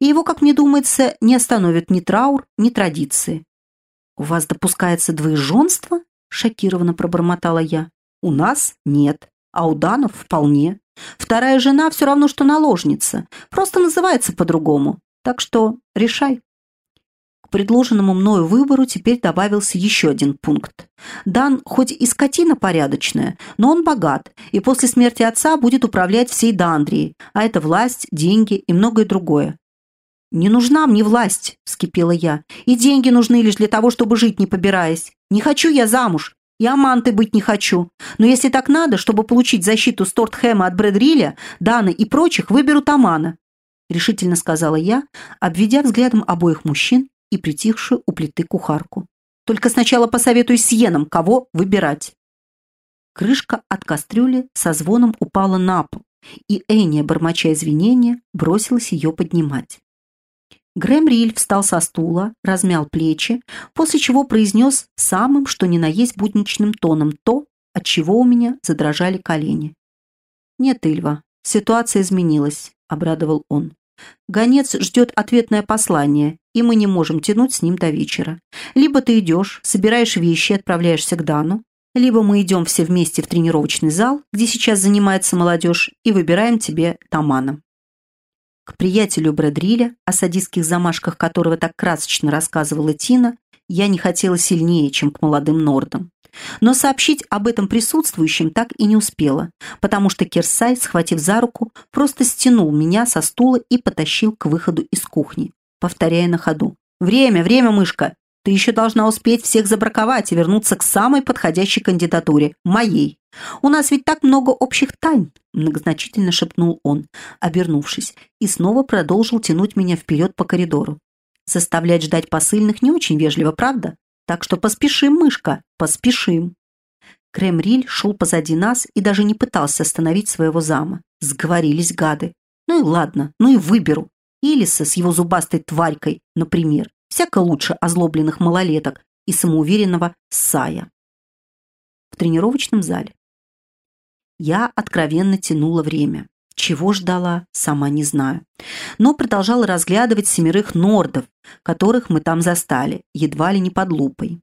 И его, как мне думается, не остановит ни траур, ни традиции». «У вас допускается двоеженство?» — шокированно пробормотала я. «У нас нет», а у Данов вполне. Вторая жена все равно, что наложница. Просто называется по-другому. Так что решай. К предложенному мною выбору теперь добавился еще один пункт. Дан хоть и скотина порядочная, но он богат, и после смерти отца будет управлять всей Дандрией, а это власть, деньги и многое другое. «Не нужна мне власть», — вскипела я, «и деньги нужны лишь для того, чтобы жить, не побираясь. Не хочу я замуж, и аманты быть не хочу. Но если так надо, чтобы получить защиту Стортхэма от Брэдриля, Даны и прочих, выберу Тамана», — решительно сказала я, обведя взглядом обоих мужчин и притихшую у плиты кухарку. «Только сначала посоветуюсь с Йеном, кого выбирать». Крышка от кастрюли со звоном упала на пол, и Эния, бормоча извинения, бросилась ее поднимать. Грэм Риль встал со стула, размял плечи, после чего произнес самым, что ни на есть будничным тоном то, от чего у меня задрожали колени. «Нет, Ильва, ситуация изменилась», — обрадовал он. «Гонец ждет ответное послание, и мы не можем тянуть с ним до вечера. Либо ты идешь, собираешь вещи и отправляешься к Дану, либо мы идем все вместе в тренировочный зал, где сейчас занимается молодежь, и выбираем тебе Тамана». К приятелю Брэдриля, о садистских замашках которого так красочно рассказывала Тина, я не хотела сильнее, чем к молодым нордам. Но сообщить об этом присутствующим так и не успела, потому что Кирсай, схватив за руку, просто стянул меня со стула и потащил к выходу из кухни, повторяя на ходу. «Время, время, мышка! Ты еще должна успеть всех забраковать и вернуться к самой подходящей кандидатуре, моей. У нас ведь так много общих тайн», многозначительно шепнул он, обернувшись, и снова продолжил тянуть меня вперед по коридору. Заставлять ждать посыльных не очень вежливо, правда? Так что поспешим, мышка, поспешим. Кремриль шел позади нас и даже не пытался остановить своего зама. Сговорились гады. Ну и ладно, ну и выберу. Илиса с его зубастой тварькой, например. Всяко лучше озлобленных малолеток и самоуверенного Сая. В тренировочном зале. Я откровенно тянула время. Чего ждала, сама не знаю. Но продолжала разглядывать семерых нордов, которых мы там застали, едва ли не под лупой.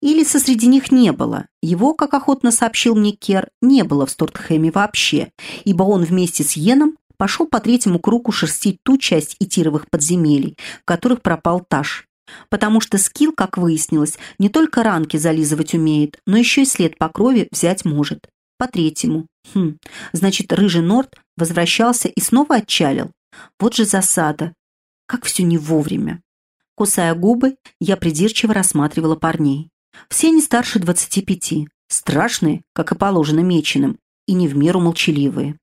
Илиса среди них не было. Его, как охотно сообщил мне Кер, не было в Стортхэме вообще, ибо он вместе с Йеном пошел по третьему кругу шерстить ту часть итировых подземелий, в которых пропал Таш. Потому что скилл, как выяснилось, не только ранки зализывать умеет, но еще и след по крови взять может. По третьему. Хм, значит, рыжий Норд возвращался и снова отчалил. Вот же засада. Как все не вовремя. Кусая губы, я придирчиво рассматривала парней. Все не старше двадцати пяти. Страшные, как и положено меченым, и не в меру молчаливые.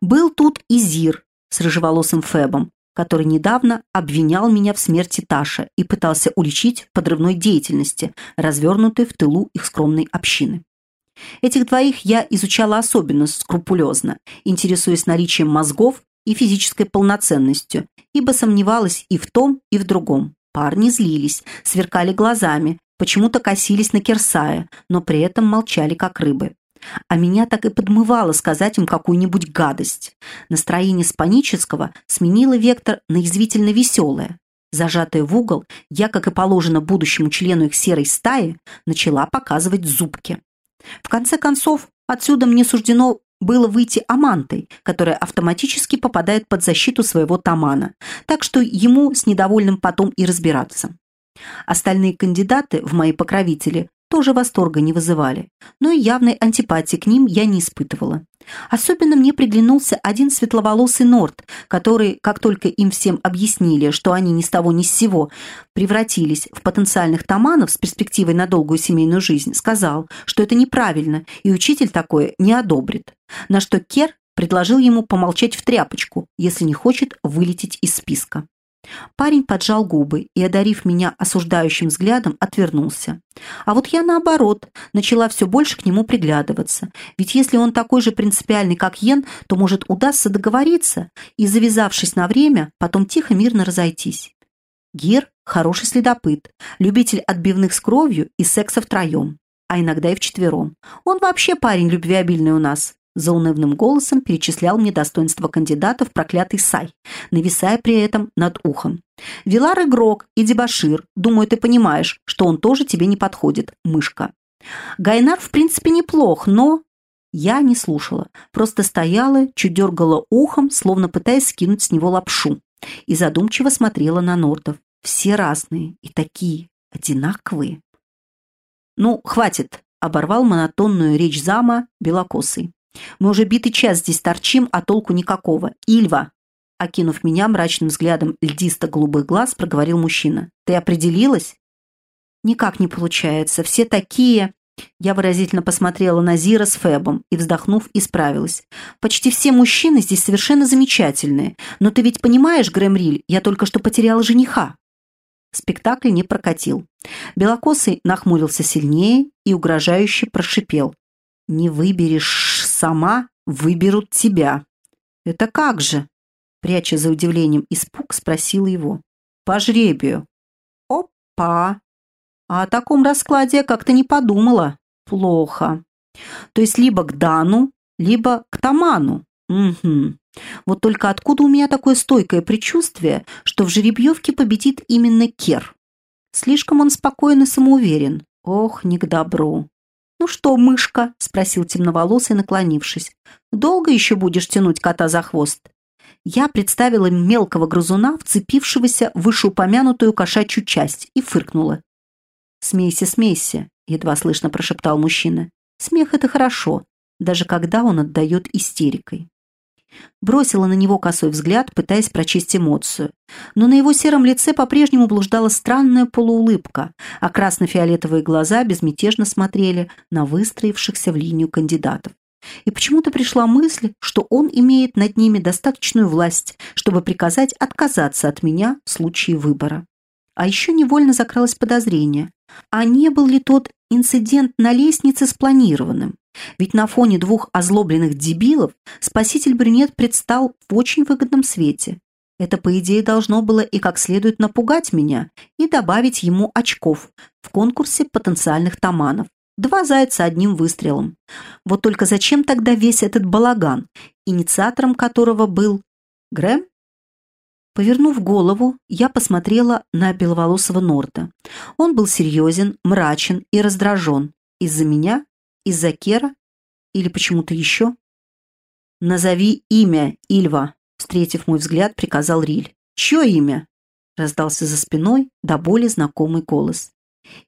Был тут и Зир с рыжеволосым Фебом, который недавно обвинял меня в смерти Таша и пытался уличить в подрывной деятельности, развернутой в тылу их скромной общины. Этих двоих я изучала особенно скрупулезно, интересуясь наличием мозгов и физической полноценностью, ибо сомневалась и в том, и в другом. Парни злились, сверкали глазами, почему-то косились на Керсая, но при этом молчали, как рыбы. А меня так и подмывало сказать им какую-нибудь гадость. Настроение с панического сменило вектор на язвительно веселое. Зажатая в угол, я, как и положено будущему члену их серой стаи, начала показывать зубки. В конце концов, отсюда мне суждено было выйти Амантой, которая автоматически попадает под защиту своего тамана, так что ему с недовольным потом и разбираться. Остальные кандидаты в мои покровители тоже восторга не вызывали, но и явной антипатии к ним я не испытывала. Особенно мне приглянулся один светловолосый Норд, который, как только им всем объяснили, что они ни с того ни с сего превратились в потенциальных таманов с перспективой на долгую семейную жизнь, сказал, что это неправильно, и учитель такое не одобрит. На что Кер предложил ему помолчать в тряпочку, если не хочет вылететь из списка. Парень поджал губы и, одарив меня осуждающим взглядом, отвернулся. А вот я, наоборот, начала все больше к нему приглядываться. Ведь если он такой же принципиальный, как Йен, то, может, удастся договориться и, завязавшись на время, потом тихо мирно разойтись. Гир – хороший следопыт, любитель отбивных с кровью и секса втроем, а иногда и вчетвером. Он вообще парень любвеобильный у нас заунывным голосом перечислял мне достоинства кандидатов проклятый Сай, нависая при этом над ухом. «Вилар игрок и дебошир. Думаю, ты понимаешь, что он тоже тебе не подходит, мышка. Гайнар, в принципе, неплох, но...» Я не слушала, просто стояла, чуть дергала ухом, словно пытаясь скинуть с него лапшу, и задумчиво смотрела на Нордов. Все разные и такие одинаковые. «Ну, хватит», — оборвал монотонную речь зама белокосый. Мы уже битый час здесь торчим, а толку никакого. Ильва!» Окинув меня мрачным взглядом льдисто-голубых глаз, проговорил мужчина. «Ты определилась?» «Никак не получается. Все такие...» Я выразительно посмотрела на Зира с Фебом и, вздохнув, исправилась. «Почти все мужчины здесь совершенно замечательные. Но ты ведь понимаешь, Грэмриль, я только что потеряла жениха». Спектакль не прокатил. Белокосый нахмурился сильнее и угрожающе прошипел. «Не выберешь сама выберут тебя». «Это как же?» Пряча за удивлением испуг, спросила его. «По жребию». «Опа! А о таком раскладе я как-то не подумала. Плохо. То есть либо к Дану, либо к Таману. Угу. Вот только откуда у меня такое стойкое предчувствие, что в жеребьевке победит именно Кер? Слишком он спокоен и самоуверен. Ох, не к добру. «Ну что, мышка?» – спросил темноволосый, наклонившись. «Долго еще будешь тянуть кота за хвост?» Я представила мелкого грызуна, вцепившегося в вышеупомянутую кошачью часть, и фыркнула. «Смейся, смейся», — едва слышно прошептал мужчина. «Смех — это хорошо, даже когда он отдает истерикой». Бросила на него косой взгляд, пытаясь прочесть эмоцию. Но на его сером лице по-прежнему блуждала странная полуулыбка, а красно-фиолетовые глаза безмятежно смотрели на выстроившихся в линию кандидатов. И почему-то пришла мысль, что он имеет над ними достаточную власть, чтобы приказать отказаться от меня в случае выбора. А еще невольно закралось подозрение. А не был ли тот инцидент на лестнице спланированным? Ведь на фоне двух озлобленных дебилов спаситель-брюнет предстал в очень выгодном свете. Это, по идее, должно было и как следует напугать меня и добавить ему очков в конкурсе потенциальных таманов. Два зайца одним выстрелом. Вот только зачем тогда весь этот балаган, инициатором которого был Грэм? Повернув голову, я посмотрела на беловолосого Норта. Он был серьезен, мрачен и раздражен. Из-за меня? Из-за Кера? Или почему-то еще? «Назови имя, Ильва», — встретив мой взгляд, приказал Риль. «Чье имя?» — раздался за спиной до боли знакомый голос.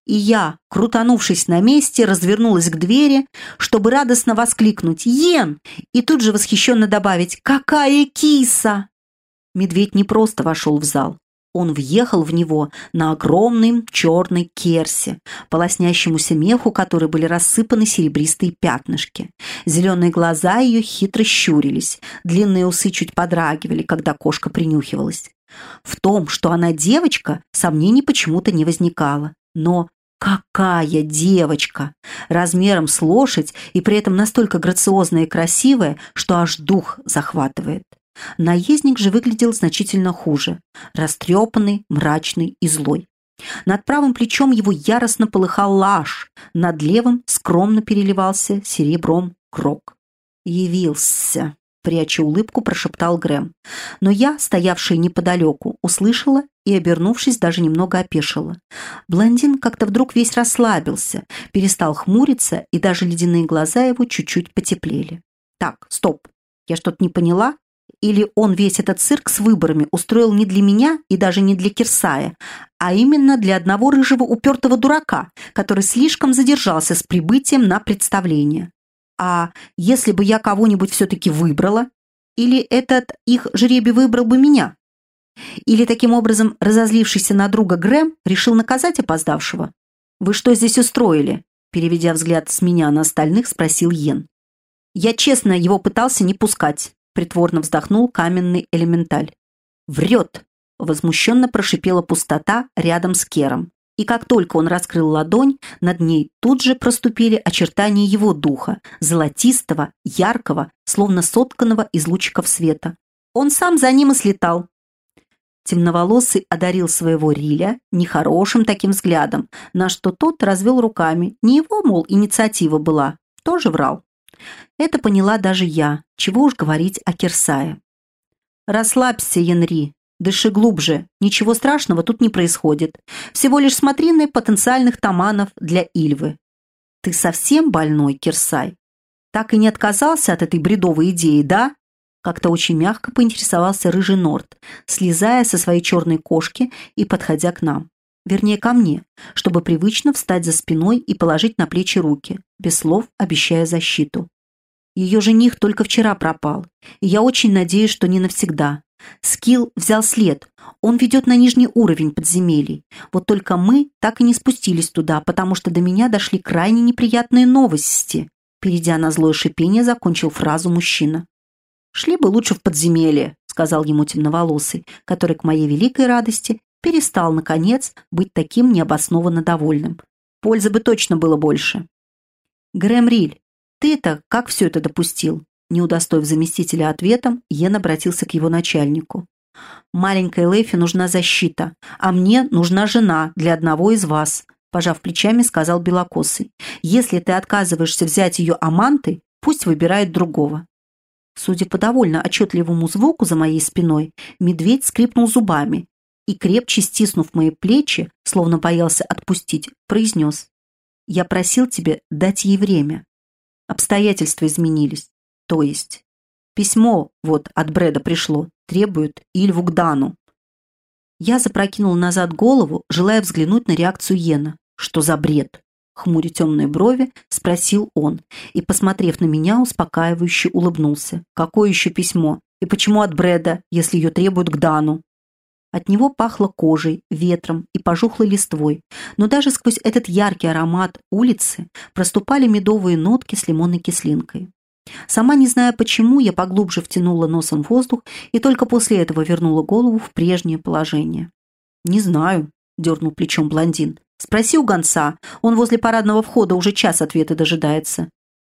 И я, крутанувшись на месте, развернулась к двери, чтобы радостно воскликнуть «Йен!» и тут же восхищенно добавить «Какая киса!» Медведь не просто вошел в зал. Он въехал в него на огромной черной керсе, полоснящемуся меху, которой были рассыпаны серебристые пятнышки. Зеленые глаза ее хитро щурились, длинные усы чуть подрагивали, когда кошка принюхивалась. В том, что она девочка, сомнений почему-то не возникало. Но какая девочка! Размером с лошадь и при этом настолько грациозная и красивая, что аж дух захватывает. Наездник же выглядел значительно хуже, растрепанный, мрачный и злой. Над правым плечом его яростно полыхал лаш, над левым скромно переливался серебром крок. «Явился», — пряча улыбку, прошептал Грэм. Но я, стоявшая неподалеку, услышала и, обернувшись, даже немного опешила. Блондин как-то вдруг весь расслабился, перестал хмуриться, и даже ледяные глаза его чуть-чуть потеплели. «Так, стоп, я что-то не поняла?» Или он весь этот цирк с выборами устроил не для меня и даже не для Кирсая, а именно для одного рыжего упертого дурака, который слишком задержался с прибытием на представление. А если бы я кого-нибудь все-таки выбрала? Или этот их жребий выбрал бы меня? Или таким образом разозлившийся на друга Грэм решил наказать опоздавшего? «Вы что здесь устроили?» Переведя взгляд с меня на остальных, спросил Йен. «Я честно его пытался не пускать притворно вздохнул каменный элементаль. «Врет!» — возмущенно прошипела пустота рядом с Кером. И как только он раскрыл ладонь, над ней тут же проступили очертания его духа, золотистого, яркого, словно сотканного из лучиков света. Он сам за ним и слетал. Темноволосый одарил своего Риля нехорошим таким взглядом, на что тот развел руками. Не его, мол, инициатива была. Тоже врал. Это поняла даже я, чего уж говорить о Кирсае. «Расслабься, Янри, дыши глубже, ничего страшного тут не происходит. Всего лишь смотрины потенциальных таманов для Ильвы». «Ты совсем больной, Кирсай? Так и не отказался от этой бредовой идеи, да?» Как-то очень мягко поинтересовался рыжий Норд, слезая со своей черной кошки и подходя к нам. Вернее, ко мне, чтобы привычно встать за спиной и положить на плечи руки, без слов обещая защиту. Ее жених только вчера пропал, и я очень надеюсь, что не навсегда. Скилл взял след, он ведет на нижний уровень подземелий. Вот только мы так и не спустились туда, потому что до меня дошли крайне неприятные новости. Перейдя на злое шипение, закончил фразу мужчина. «Шли бы лучше в подземелье», — сказал ему темноволосый, который, к моей великой радости, перестал, наконец, быть таким необоснованно довольным. Пользы бы точно было больше. «Грэм Риль, «Ты-то как все это допустил?» Не удостоив заместителя ответом, Йен обратился к его начальнику. «Маленькой Лэйфи нужна защита, а мне нужна жена для одного из вас», пожав плечами, сказал Белокосый. «Если ты отказываешься взять ее аманты, пусть выбирает другого». Судя по довольно отчетливому звуку за моей спиной, медведь скрипнул зубами и, крепче стиснув мои плечи, словно боялся отпустить, произнес. «Я просил тебе дать ей время. Обстоятельства изменились. То есть Письмо вот от Брэда пришло. Требует Ильву к Дану. Я запрокинул назад голову, желая взглянуть на реакцию Йена. Что за бред? Хмуря темные брови, спросил он и, посмотрев на меня, успокаивающе улыбнулся. «Какое еще письмо? И почему от Брэда, если ее требуют к Дану?» От него пахло кожей, ветром и пожухлой листвой, но даже сквозь этот яркий аромат улицы проступали медовые нотки с лимонной кислинкой. Сама не зная почему, я поглубже втянула носом воздух и только после этого вернула голову в прежнее положение. «Не знаю», — дернул плечом блондин. «Спроси у гонца, он возле парадного входа уже час ответа дожидается».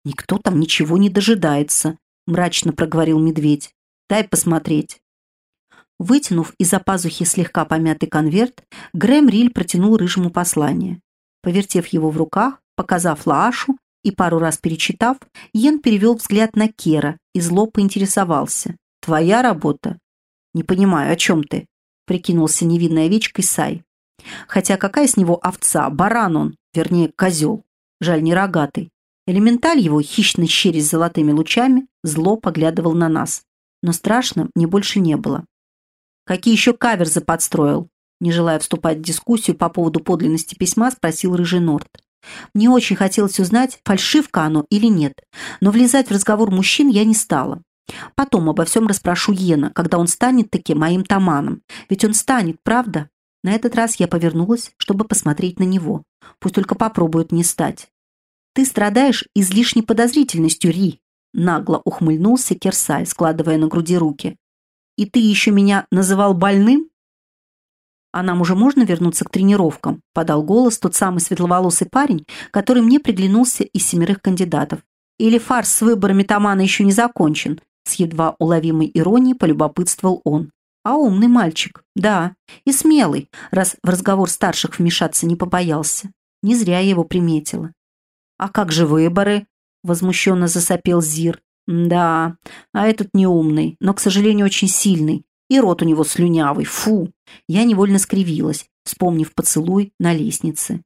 «Никто там ничего не дожидается», — мрачно проговорил медведь. «Дай посмотреть». Вытянув из-за пазухи слегка помятый конверт, Грэм Риль протянул рыжему послание. Повертев его в руках, показав Лаашу и пару раз перечитав, Йен перевел взгляд на Кера и зло поинтересовался. «Твоя работа?» «Не понимаю, о чем ты?» — прикинулся невинной овечкой Сай. «Хотя какая с него овца? Баран он, вернее, козел. Жаль, не рогатый. Элементаль его, хищно щерясь золотыми лучами, зло поглядывал на нас. Но страшно мне больше не было. Какие еще каверзы подстроил?» Не желая вступать в дискуссию по поводу подлинности письма, спросил Рыжий Норт. Мне очень хотелось узнать, фальшивка оно или нет, но влезать в разговор мужчин я не стала. Потом обо всем расспрошу Йена, когда он станет таки моим таманом. Ведь он станет, правда? На этот раз я повернулась, чтобы посмотреть на него. Пусть только попробует не стать. «Ты страдаешь излишней подозрительностью, Ри», — нагло ухмыльнулся Керсай, складывая на груди руки. И ты еще меня называл больным?» «А нам уже можно вернуться к тренировкам?» – подал голос тот самый светловолосый парень, который мне приглянулся из семерых кандидатов. «Или фарс с выборами Тамана еще не закончен?» С едва уловимой иронией полюбопытствовал он. «А умный мальчик, да, и смелый, раз в разговор старших вмешаться не побоялся. Не зря я его приметила». «А как же выборы?» – возмущенно засопел Зир. Да, а этот неумный, но, к сожалению, очень сильный. И рот у него слюнявый. Фу! Я невольно скривилась, вспомнив поцелуй на лестнице.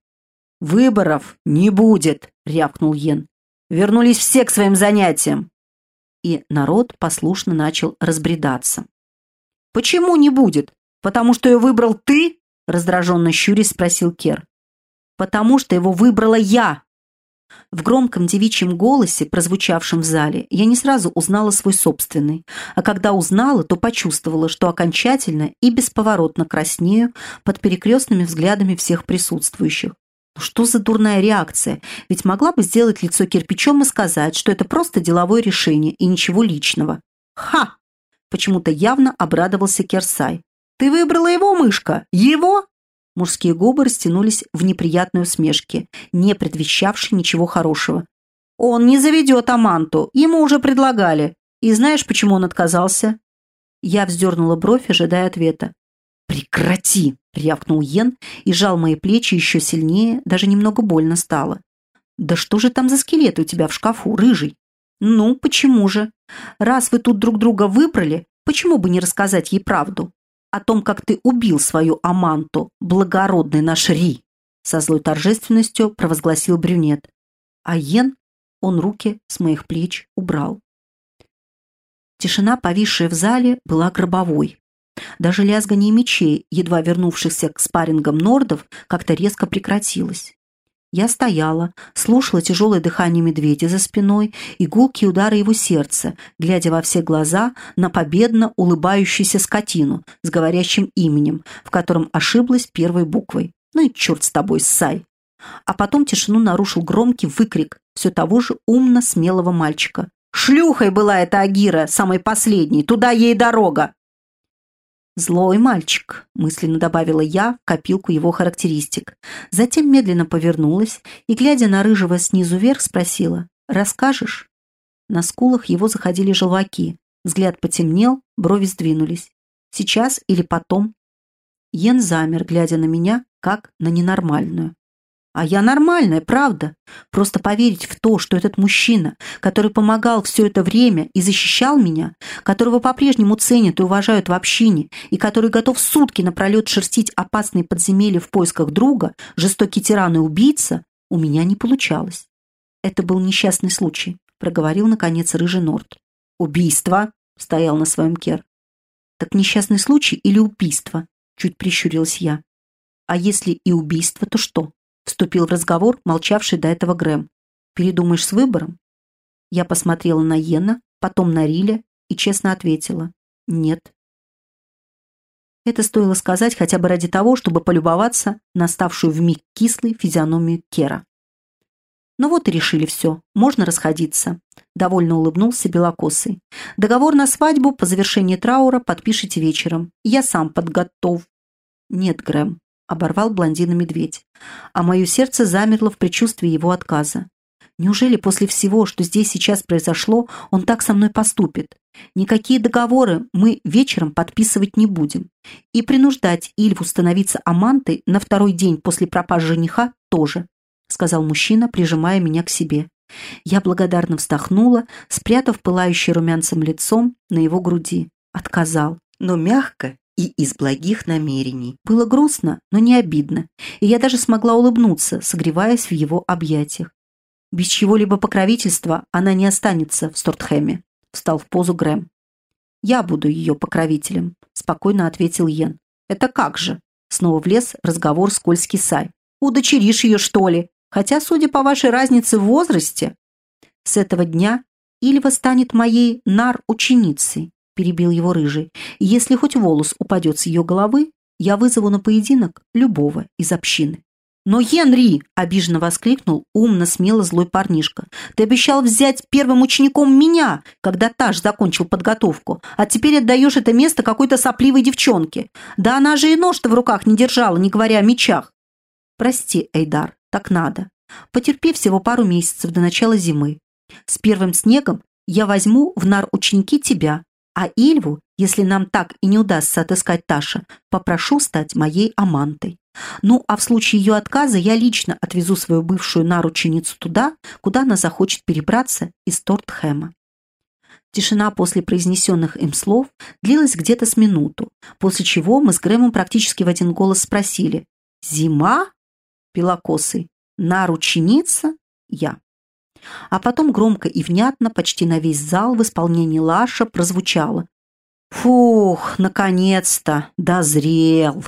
«Выборов не будет!» — рявкнул Йен. «Вернулись все к своим занятиям!» И народ послушно начал разбредаться. «Почему не будет? Потому что ее выбрал ты?» — раздраженно щурясь спросил Кер. «Потому что его выбрала я!» В громком девичьем голосе, прозвучавшем в зале, я не сразу узнала свой собственный, а когда узнала, то почувствовала, что окончательно и бесповоротно краснею под перекрестными взглядами всех присутствующих. Ну что за дурная реакция? Ведь могла бы сделать лицо кирпичом и сказать, что это просто деловое решение и ничего личного. Ха! Почему-то явно обрадовался Керсай. «Ты выбрала его, мышка? Его?» Мужские губы растянулись в неприятной усмешке, не предвещавшей ничего хорошего. «Он не заведет Аманту, ему уже предлагали. И знаешь, почему он отказался?» Я вздернула бровь, ожидая ответа. «Прекрати!» — рявкнул Йен и жал мои плечи еще сильнее, даже немного больно стало. «Да что же там за скелет у тебя в шкафу, рыжий?» «Ну, почему же? Раз вы тут друг друга выбрали, почему бы не рассказать ей правду?» О том, как ты убил свою Аманту, благородный наш Ри!» Со злой торжественностью провозгласил брюнет. А Йен, он руки с моих плеч убрал. Тишина, повисшая в зале, была гробовой. Даже лязгание мечей, едва вернувшихся к спаррингам нордов, как-то резко прекратилось. Я стояла, слушала тяжелое дыхание медведя за спиной и гулкие удары его сердца, глядя во все глаза на победно улыбающуюся скотину с говорящим именем, в котором ошиблась первой буквой. Ну и черт с тобой, Сай. А потом тишину нарушил громкий выкрик все того же умно-смелого мальчика. «Шлюхой была эта Агира, самой последней, туда ей дорога!» «Злой мальчик», — мысленно добавила я в копилку его характеристик. Затем медленно повернулась и, глядя на рыжего снизу вверх, спросила «Расскажешь?». На скулах его заходили желваки. Взгляд потемнел, брови сдвинулись. «Сейчас или потом?» Йен замер, глядя на меня, как на ненормальную. А я нормальная, правда. Просто поверить в то, что этот мужчина, который помогал все это время и защищал меня, которого по-прежнему ценят и уважают в общине, и который готов сутки напролет шерстить опасные подземелья в поисках друга, жестокий тиран и убийца, у меня не получалось. Это был несчастный случай, проговорил, наконец, рыжий Норт. «Убийство!» — стоял на своем Кер. «Так несчастный случай или убийство?» — чуть прищурилась я. «А если и убийство, то что?» — вступил в разговор молчавший до этого Грэм. «Передумаешь с выбором?» Я посмотрела на Йена, потом на Риля и честно ответила «нет». Это стоило сказать хотя бы ради того, чтобы полюбоваться на ставшую вмиг кислой физиономию Кера. Ну вот и решили все, можно расходиться. Довольно улыбнулся Белокосый. Договор на свадьбу по завершении траура подпишите вечером. Я сам подготов. Нет, Грэм, оборвал блондина медведь. А мое сердце замерло в предчувствии его отказа. Неужели после всего, что здесь сейчас произошло, он так со мной поступит? Никакие договоры мы вечером подписывать не будем. И принуждать Ильву становиться амантой на второй день после пропажи жениха тоже. — сказал мужчина, прижимая меня к себе. Я благодарно вздохнула, спрятав пылающее румянцем лицом на его груди. Отказал, но мягко и из благих намерений. Было грустно, но не обидно, и я даже смогла улыбнуться, согреваясь в его объятиях. Без чего-либо покровительства она не останется в Стортхэме, встал в позу Грэм. «Я буду ее покровителем», — спокойно ответил Йен. «Это как же?» Снова влез разговор скользкий Сай. «Удочеришь ее, что ли? Хотя, судя по вашей разнице в возрасте, с этого дня Ильва станет моей нар-ученицей, перебил его рыжий. Если хоть волос упадет с ее головы, я вызову на поединок любого из общины. «Но, Генри!» – обиженно воскликнул умно, смело злой парнишка. «Ты обещал взять первым учеником меня, когда Таш закончил подготовку, а теперь отдаешь это место какой-то сопливой девчонке. Да она же и нож-то в руках не держала, не говоря о мечах». «Прости, Эйдар, так надо. Потерпи всего пару месяцев до начала зимы. С первым снегом я возьму в нар ученики тебя, а Ильву, если нам так и не удастся отыскать Таша, попрошу стать моей амантой. Ну, а в случае ее отказа я лично отвезу свою бывшую нар-ученицу туда, куда она захочет перебраться из Тортхэма. Тишина после произнесенных им слов длилась где-то с минуту, после чего мы с Грэмом практически в один голос спросили «Зима?» белокосый. Нарученица – я. А потом громко и внятно, почти на весь зал в исполнении Лаша прозвучало. «Фух, наконец-то! Дозрел!»